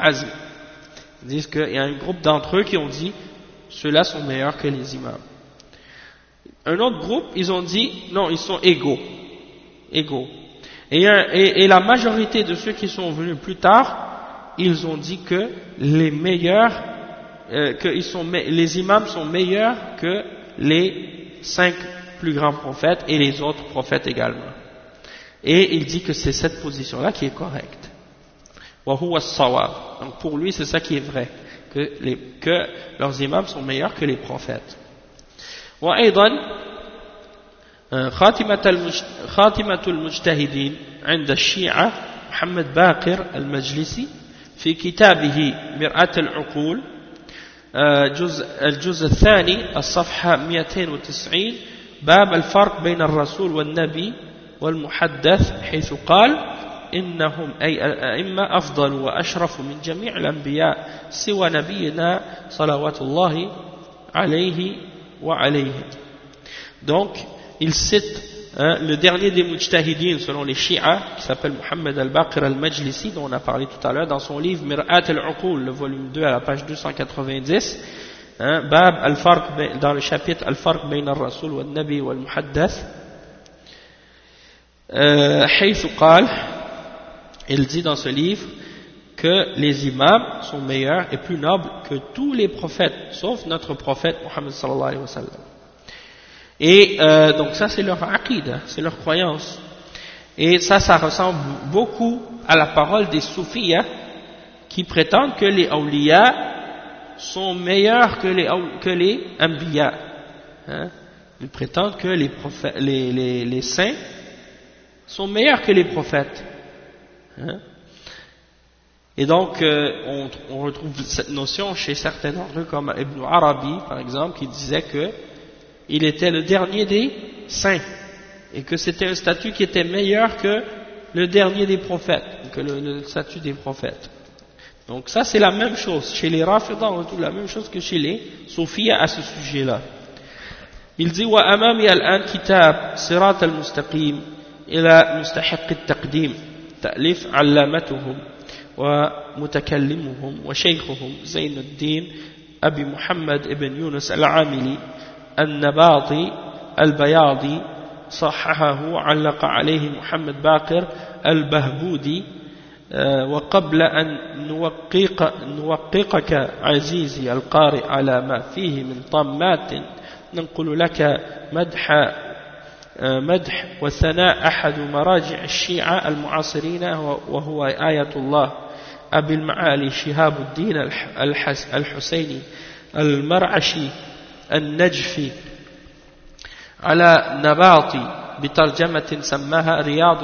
Ils disent qu'il y a un groupe d'entre eux qui ont dit ceux-là sont meilleurs que les imams. Un autre groupe, ils ont dit non, ils sont égaux. Égaux. Et, et, la majorité de ceux qui sont venus plus tard, ils ont dit que les meilleurs, euh, que sont, les imams sont meilleurs que les cinq plus grands prophètes et les autres prophètes également. Et il dit que c'est cette position-là qui est correcte. Donc pour lui, c'est ça qui est vrai, que leurs imams sont meilleurs que les prophètes. خاتمة خاتمة المجتهدين عند الشيعة محمد باقر المجلسي في كتابه مرآة العقول جزء الجزء الثاني الصفحة 290 باب الفرق بين الرسول والنبي والمحدث حيث قال إنهم أي الأئمة أفضل وأشرف من جميع الأنبياء سوى نبينا صلوات الله عليه wa alayhi. Donc, il cite hein, le dernier des mujtahidines selon les chiites, qui s'appelle Mohamed al-Baqir al-Majlisi, dont on a parlé tout à l'heure, dans son livre Mir'at al-Uqul, le volume 2 à la page 290, hein, Bab al dans le chapitre Al-Farq bayn al-Rasul wa nabi wa al-Muhaddath, euh, il dit dans ce livre, que les imams sont meilleurs et plus nobles que tous les prophètes, sauf notre prophète sallam. Et euh, donc ça c'est leur aqid, c'est leur croyance. Et ça, ça ressemble beaucoup à la parole des soufis hein, qui prétendent que les awliya sont meilleurs que les, que les. Hein. Ils prétendent que les, saints sont meilleurs que les prophètes. Hein. Et donc, euh, on, on, retrouve cette notion chez certains d'entre eux, comme Ibn Arabi, par exemple, qui disait que il était le dernier des saints, et que c'était un statut qui était meilleur que le dernier des prophètes, que le, statut des prophètes. Donc ça c'est la même chose. Chez les Rafidah on retrouve la même chose que chez les Sophia à ce sujet-là. Il dit وأمامي الآن كتاب صراط المستقيم إلى مستحق التقديم تأليف علامتهم ومتكلمهم وشيخهم زين الدين أبي محمد ابن يونس العاملي النباطي البياضي صححه وعلق عليه محمد باقر البهبودي آه، وقبل أن نوقق نوققك عزيزي القارئ على ما فيه من طمات ننقل لك مدح آه، مدح وثناء أحد مراجع الشيعة المعاصرين وهو آية الله. أبي المعالي شهاب الدين الحسيني المرعشي النجفي على نباطي بترجمة سماها رياض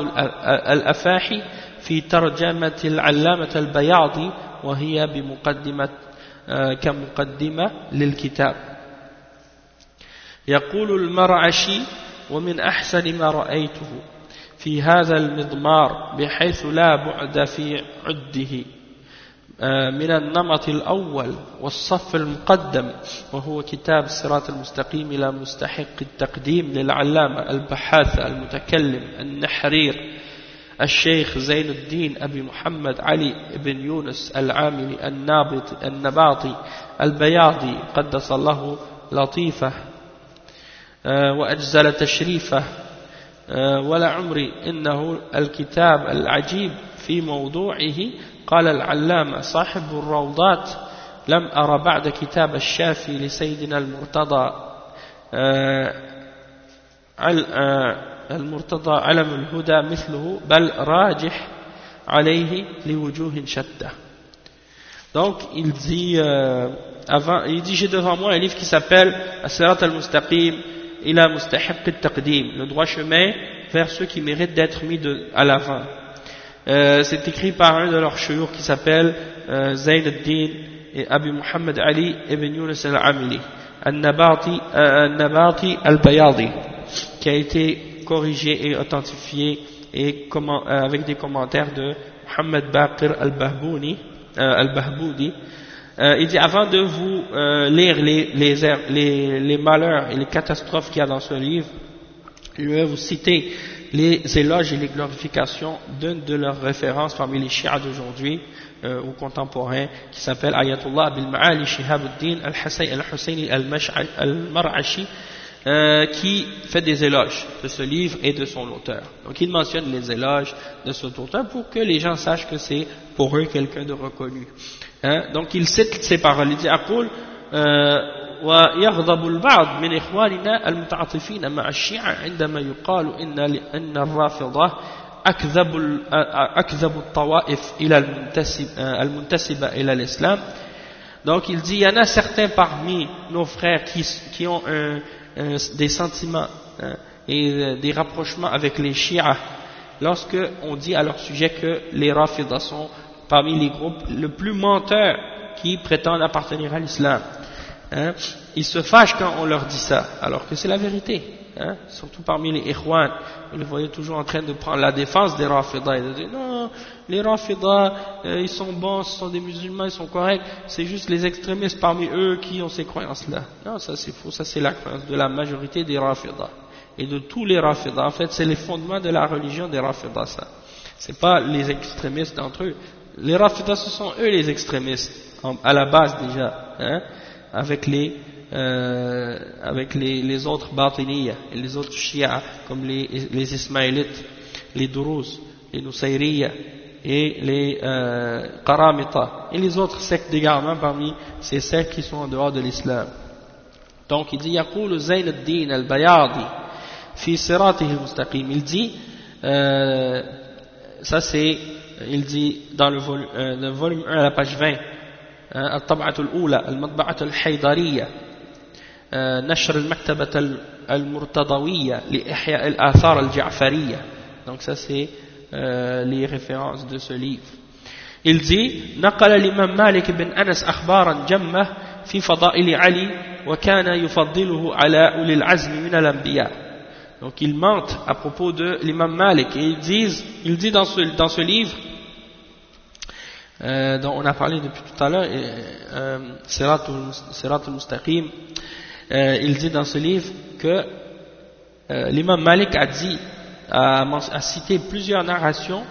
الأفاحي في ترجمة العلامة البياضي وهي بمقدمة آه، كمقدمة للكتاب. يقول المرعشي ومن أحسن ما رأيته في هذا المضمار بحيث لا بعد في عده من النمط الأول والصف المقدم وهو كتاب الصراط المستقيم إلى مستحق التقديم للعلامة البحاث المتكلم النحرير الشيخ زين الدين أبي محمد علي بن يونس العاملي النابط النباطي البياضي قدس الله لطيفة آه، وأجزل تشريفه آه، ولا عمري إنه الكتاب العجيب في موضوعه قال العلامة صاحب الروضات لم أرى بعد كتاب الشافي لسيدنا المرتضى آه، المرتضى علم الهدى مثله بل راجح عليه لوجوه شتى Donc il dit euh, avant, il dit j'ai devant moi un livre qui s'appelle As-Sirat al-Mustaqim ila Mustahiq al-Taqdim, le droit chemin vers ceux qui méritent d'être mis de, à l'avant. Euh, c'est écrit par un de leurs chouyours qui s'appelle euh, Zayn al-Din et Abu Muhammad Ali ibn Yunus al-Amili, al-Nabati euh, al-Bayadi, qui a été corrigé et authentifié et comment, euh, avec des commentaires de Muhammad Baqir al-Bahbouni, euh, al-Bahboudi, il dit avant de vous lire les, er, les, les, malheurs et les catastrophes qu'il y a dans ce livre, je vais vous citer les éloges et les glorifications d'une de leurs références parmi les chiites d'aujourd'hui euh, ou contemporains qui s'appelle Ayatollah bil Ma'ali Shihabuddin al-Husayni al-Mar'ashi euh, qui fait des éloges de ce livre et de son auteur. Donc il mentionne les éloges de cet auteur pour que les gens sachent que c'est pour eux quelqu'un de reconnu. Hein? Donc il cite ces paroles, il dit ويغضب البعض من إخواننا المتعاطفين مع الشيعة عندما يقال إن أن الرافضة أكذب أكذب الطوائف إلى المنتسب المنتسبة إلى الإسلام Donc il dit, il y en a certains parmi nos frères qui, qui ont un, un, des sentiments hein, et des rapprochements avec les chiites lorsque on dit à leur sujet que les rafidas sont parmi les groupes le plus menteurs qui prétendent appartenir à l'islam. Hein, ils se fâchent quand on leur dit ça, alors que c'est la vérité. Hein, surtout parmi les Ikhwan, vous les voyez toujours en train de prendre la défense des Rafidah et de dire non, les Rafidah, euh, ils sont bons, ce sont des musulmans, ils sont corrects, c'est juste les extrémistes parmi eux qui ont ces croyances-là. Non, ça c'est faux, ça c'est la croyance de la majorité des Rafidah et de tous les Rafidah. En fait, c'est les fondements de la religion des Rafidah, ça. C'est pas les extrémistes d'entre eux. Les Rafidah, ce sont eux les extrémistes, à la base déjà. Hein avec les, euh, avec les, les autres Batiniya et les autres Shia, comme les, les Ismaélites, les Duruz, les Nusayriya et les euh, Karamita et les autres sectes d'égarement parmi ces sectes qui sont en dehors de l'islam. Donc il dit Yaqul al-Din al-Bayadi fi siratihi. Il dit euh, ça c'est il dit dans le, volume, euh, le volume 1 à la page 20 الطبعة الأولى المطبعة الحيدرية نشر المكتبة المرتضوية لإحياء الآثار الجعفرية. Donc ça c'est euh, les références de ce livre. Il dit نقل الإمام مالك بن أنس أخبارا جمة في فضائل علي وكان يفضله على أولي العزم من الأنبياء. Donc il mente à propos de l'imam Malik et ils disent il dit dans ce, dans ce livre Euh, dont on a parlé depuis tout à l'heure, euh, Sirat al-Mustaqim, euh, il dit dans ce livre que l'imam Malik a dit, a, cité plusieurs narrations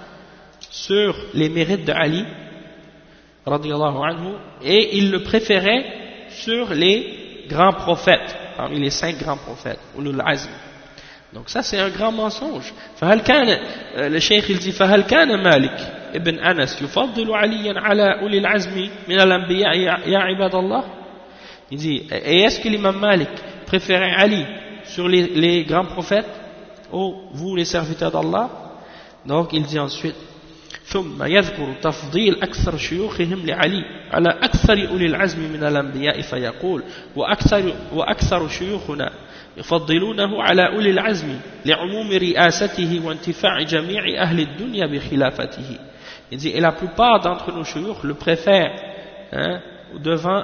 sur les mérites de Ali, anhu, et il le préférait sur les grands prophètes, parmi les cinq grands prophètes, ou l'azm. Donc ça c'est un grand mensonge. le cheikh il dit, Malik? ابن أنس يفضل عليا على أولي العزم من الأنبياء يا عباد الله. Il dit, et est-ce que l'imam Malik préférait Ali sur les, les grands prophètes Oh, vous les serviteurs d'Allah? Donc il dit ensuite, ثم يذكر تفضيل أكثر شيوخهم لعلي على أكثر أولي العزم من الأنبياء فيقول وأكثر, وأكثر شيوخنا يفضلونه على أولي العزم لعموم رئاسته وانتفاع جميع أهل الدنيا بخلافته Et la plupart d'entre nos chouyours le préfèrent hein, devant,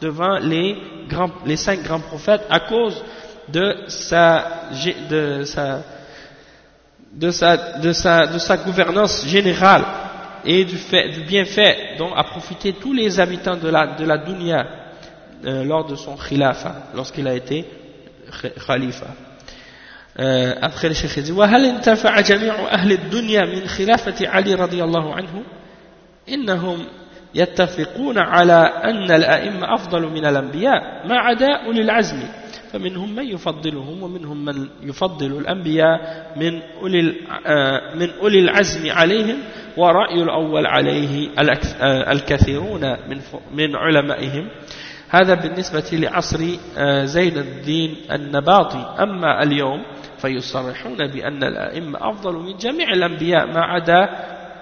devant les, grands, les cinq grands prophètes à cause de sa, gouvernance générale et du, fait, du bienfait dont a profité tous les habitants de la, de dunya euh, lors de son khilafa, lorsqu'il a été khalifa. Après le cheikh dit وهل انتفع جميع أهل الدنيا من خلافة علي رضي الله عنه؟ إنهم يتفقون على أن الأئمة أفضل من الأنبياء ما عدا أولي العزم. فمنهم من يفضلهم ومنهم من يفضل الأنبياء من أولي, من أولي العزم عليهم ورأي الأول عليه الكثيرون من, من علمائهم. هذا بالنسبة لعصر زين الدين النباطي. أما اليوم فيصرحون بأن الأئمة أفضل من جميع الأنبياء ما عدا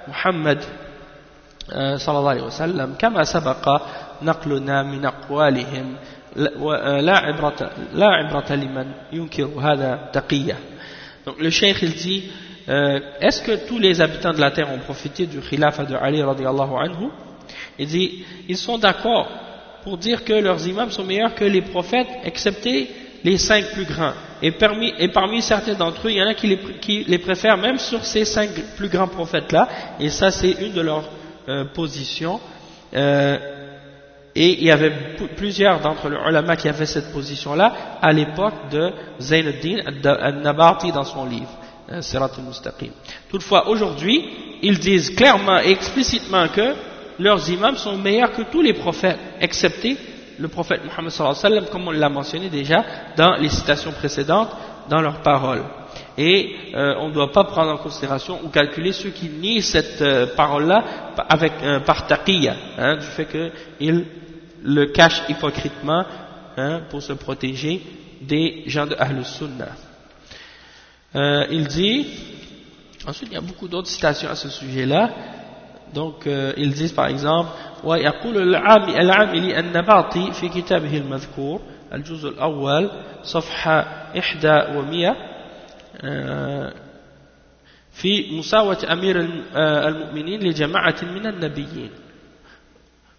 محمد صلى الله عليه وسلم كما سبق نقلنا من أقوالهم لا عبرة, لا عبرة لمن ينكر هذا تقية il dit euh, est-ce que tous les habitants de la terre ont profité du khilafah de Ali radiallahu anhu Il dit ils sont d'accord pour dire que leurs imams sont meilleurs que les prophètes excepté les cinq plus grands. Et, parmi, certains d'entre eux, il y en a qui les, qui les, préfèrent même sur ces cinq plus grands prophètes-là. Et ça, c'est une de leurs euh, positions. Euh, et il y avait plusieurs d'entre les ulama qui avaient cette position-là à l'époque de Zainuddin al-Nabati dans son livre, euh, Sirat al-Mustaqim. Toutefois, aujourd'hui, ils disent clairement et explicitement que leurs imams sont meilleurs que tous les prophètes, excepté le prophète Mohammed sallam, comme on l'a mentionné déjà dans les citations précédentes, dans leurs paroles. Et euh, on ne doit pas prendre en considération ou calculer ceux qui nient cette euh, parole-là avec euh, par taqiyya, hein, du fait qu'ils le cachent hypocritement hein, pour se protéger des gens de Ahlus Sunnah. Il dit, ensuite il y a beaucoup d'autres citations à ce sujet-là, donc ils disent par exemple ويقول العاملي النباطي في كتابه المذكور الجزء الأول صفحة إحدى ومئة في مساواة أمير المؤمنين لجماعة من النبيين.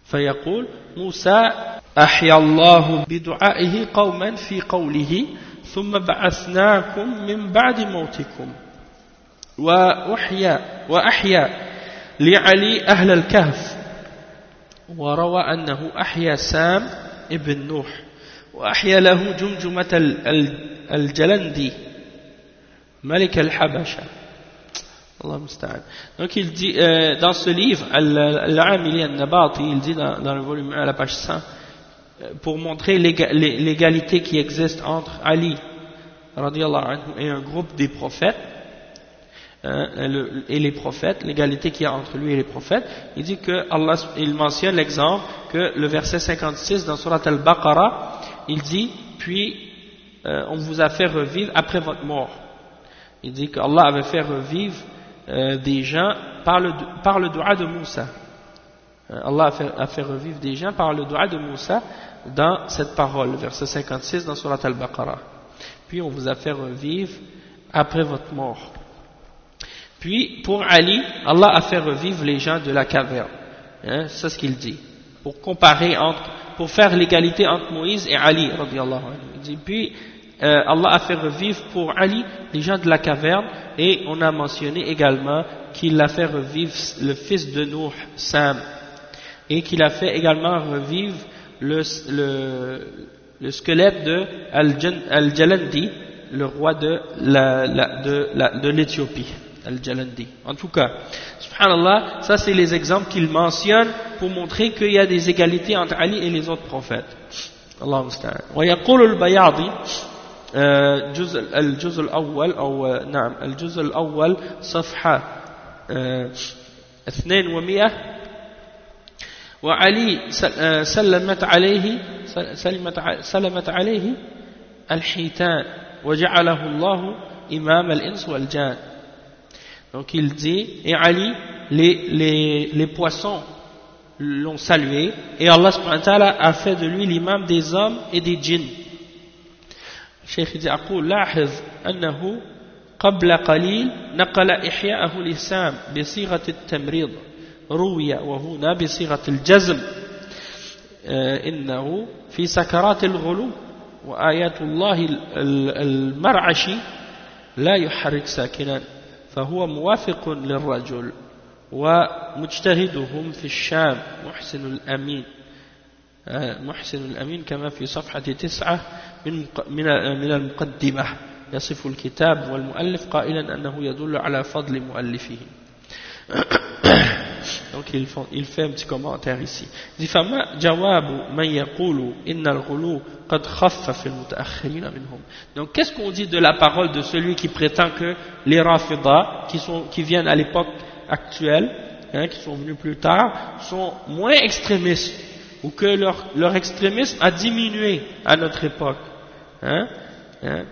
فيقول موسى أحيا الله بدعائه قوما في قوله ثم بعثناكم من بعد موتكم. وأحيا وأحيا لعلي أهل الكهف. وروى أنه أحيا سام ابن نوح وأحيا له جمجمة الجلندي ملك الحبشة Allah. Donc il dit, euh, dans ce livre, Al-Amili al-Nabati, il dit dans, dans le volume 1 à la page 100, pour montrer l'égalité qui existe entre Ali et un groupe des prophètes, Hein, et les prophètes, l'égalité qu'il y a entre lui et les prophètes, il dit que Allah, il mentionne l'exemple que le verset 56 dans Surat al-Baqarah, il dit, puis euh, on vous a fait revivre après votre mort. Il dit qu'Allah avait fait revivre des gens par le, par le de Moussa. Allah a fait, a revivre des gens par le dua de Moussa dans cette parole, verset 56 dans Surat al-Baqarah. Puis on vous a fait revivre après votre mort. Puis, pour Ali, Allah a fait revivre les gens de la caverne. Hein, c'est ce qu'il dit. Pour comparer entre, pour faire l'égalité entre Moïse et Ali, Il puis, euh, Allah a fait revivre pour Ali les gens de la caverne et on a mentionné également qu'il a fait revivre le fils de Nuh, Sam, et qu'il a fait également revivre le, le, squelette de Al-Jalandi, le roi de l'Éthiopie. De, Al-Jalandi. En tout cas, subhanallah, ça c'est les exemples qu'il mentionne pour montrer qu'il y a des égalités entre Ali et les autres prophètes. Allah ويقول البياضي الجزء الجزء الأول أو نعم الجزء الأول صفحة 200 وعلي سلمت عليه سلمت عليه الحيتان وجعله الله إمام الإنس والجان donc il dit et Ali les, les, les poissons l'ont salué et Allah subhanahu wa ta'ala a fait de lui l'imam des hommes et des djinns الشيخ يقول لاحظ أنه قبل قليل نقل إحياءه لسام بصيغة التمريض روي وهنا بصيغة الجزم آه، إنه في سكرات الغلو وآيات الله المرعشي لا يحرك ساكنا فهو موافق للرجل ومجتهدهم في الشام محسن الأمين. آه، محسن الأمين كما في صفحة تسعة من من المقدمة. يصف الكتاب والمؤلف قائلا أنه يدل على فضل مؤلفه. Donc il, font, il fait un petit commentaire ici. Donc qu'est-ce qu'on dit de la parole de celui qui prétend que les rafidah qui, sont, qui viennent à l'époque actuelle, hein, qui sont venus plus tard, sont moins extrémistes ou que leur, leur extrémisme a diminué à notre époque. Hein? Hein?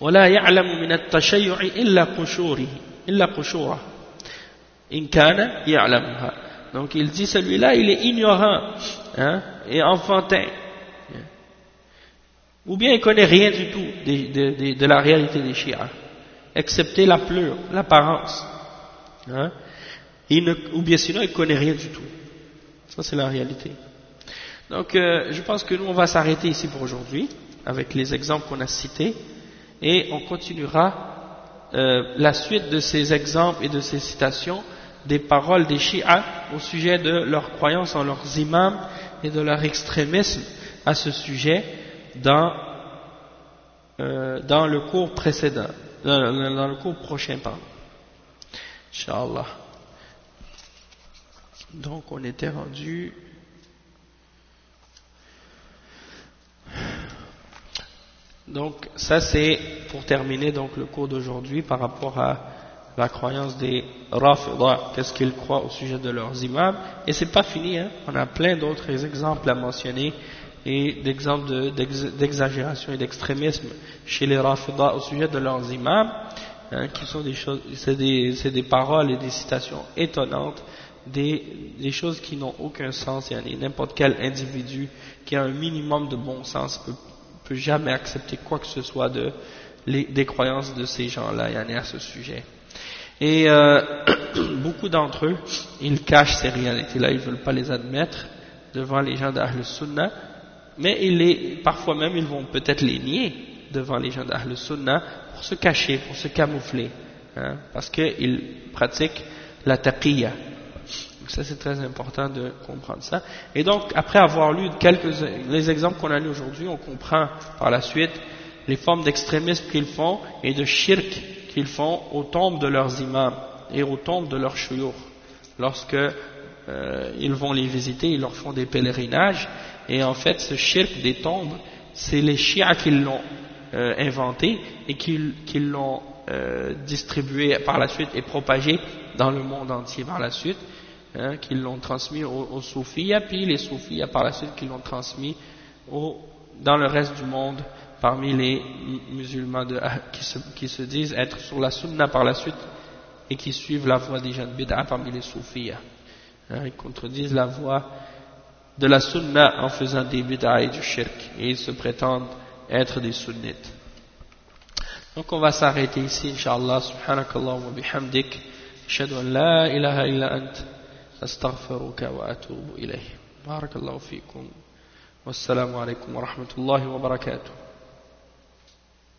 ولا يعلم من التشيع إلا قشوره إلا قشوره إن كان يعلمها donc il dit celui-là il est ignorant hein, et enfantin ou bien il connaît rien du tout de, de, de, de la réalité des chiites excepté la pleure, l'apparence hein, ou bien sinon il connaît rien du tout ça c'est la réalité donc euh, je pense que nous on va s'arrêter ici pour aujourd'hui avec les exemples qu'on a cités et on continuera euh, la suite de ces exemples et de ces citations des paroles des Shia au sujet de leur croyance en leurs imams et de leur extrémisme à ce sujet dans, euh, dans le cours précédent, dans, dans le cours prochain, pardon. Inch'Allah. Donc on était rendu Donc ça c'est pour terminer donc le cours d'aujourd'hui par rapport à la croyance des Rafida, qu'est-ce qu'ils croient au sujet de leurs imams. Et c'est pas fini, hein. on a plein d'autres exemples à mentionner et d'exemples d'exagération et d'extrémisme chez les Rafida au sujet de leurs imams, hein, qui sont des choses, c'est des, des, paroles et des citations étonnantes, des, des choses qui n'ont aucun sens. N'importe quel individu qui a un minimum de bon sens peut peut jamais accepter quoi que ce soit de, des croyances de ces gens-là, il y en a à ce sujet. Et euh, beaucoup d'entre eux, ils cachent ces réalités-là, ils ne veulent pas les admettre devant les gens d'Ahl Sunnah, mais ils les, parfois même ils vont peut-être les nier devant les gens d'Ahl Sunnah pour se cacher, pour se camoufler, hein, parce qu'ils pratiquent la taqiyya, ça c'est très important de comprendre ça. Et donc après avoir lu quelques les exemples qu'on a lus aujourd'hui, on comprend par la suite les formes d'extrémisme qu'ils font et de shirk qu'ils font aux tombes de leurs imams et aux tombes de leurs chouyours. Lorsque euh, ils vont les visiter, ils leur font des pèlerinages et en fait ce shirk des tombes, c'est les chiites qui l'ont euh, inventé et qui, l'ont euh, distribué par la suite et propagé dans le monde entier par la suite hein, qui l'ont transmis aux, aux soufis, puis les soufis par la suite qui l'ont transmis au, dans le reste du monde parmi les musulmans de, qui, se, qui, se, disent être sur la sunna par la suite et qui suivent la voie des gens de bid'a parmi les soufis. Hein, ils contredisent la voie de la sunna en faisant des bid'a et du shirk et ils se prétendent être des sunnites. Donc on va s'arrêter ici, Inch'Allah, subhanakallah wa bihamdik, ashhadu an la ilaha illa ant. أستغفرك وأتوب إليه بارك الله فيكم. والسلام عليكم ورحمة الله وبركاته.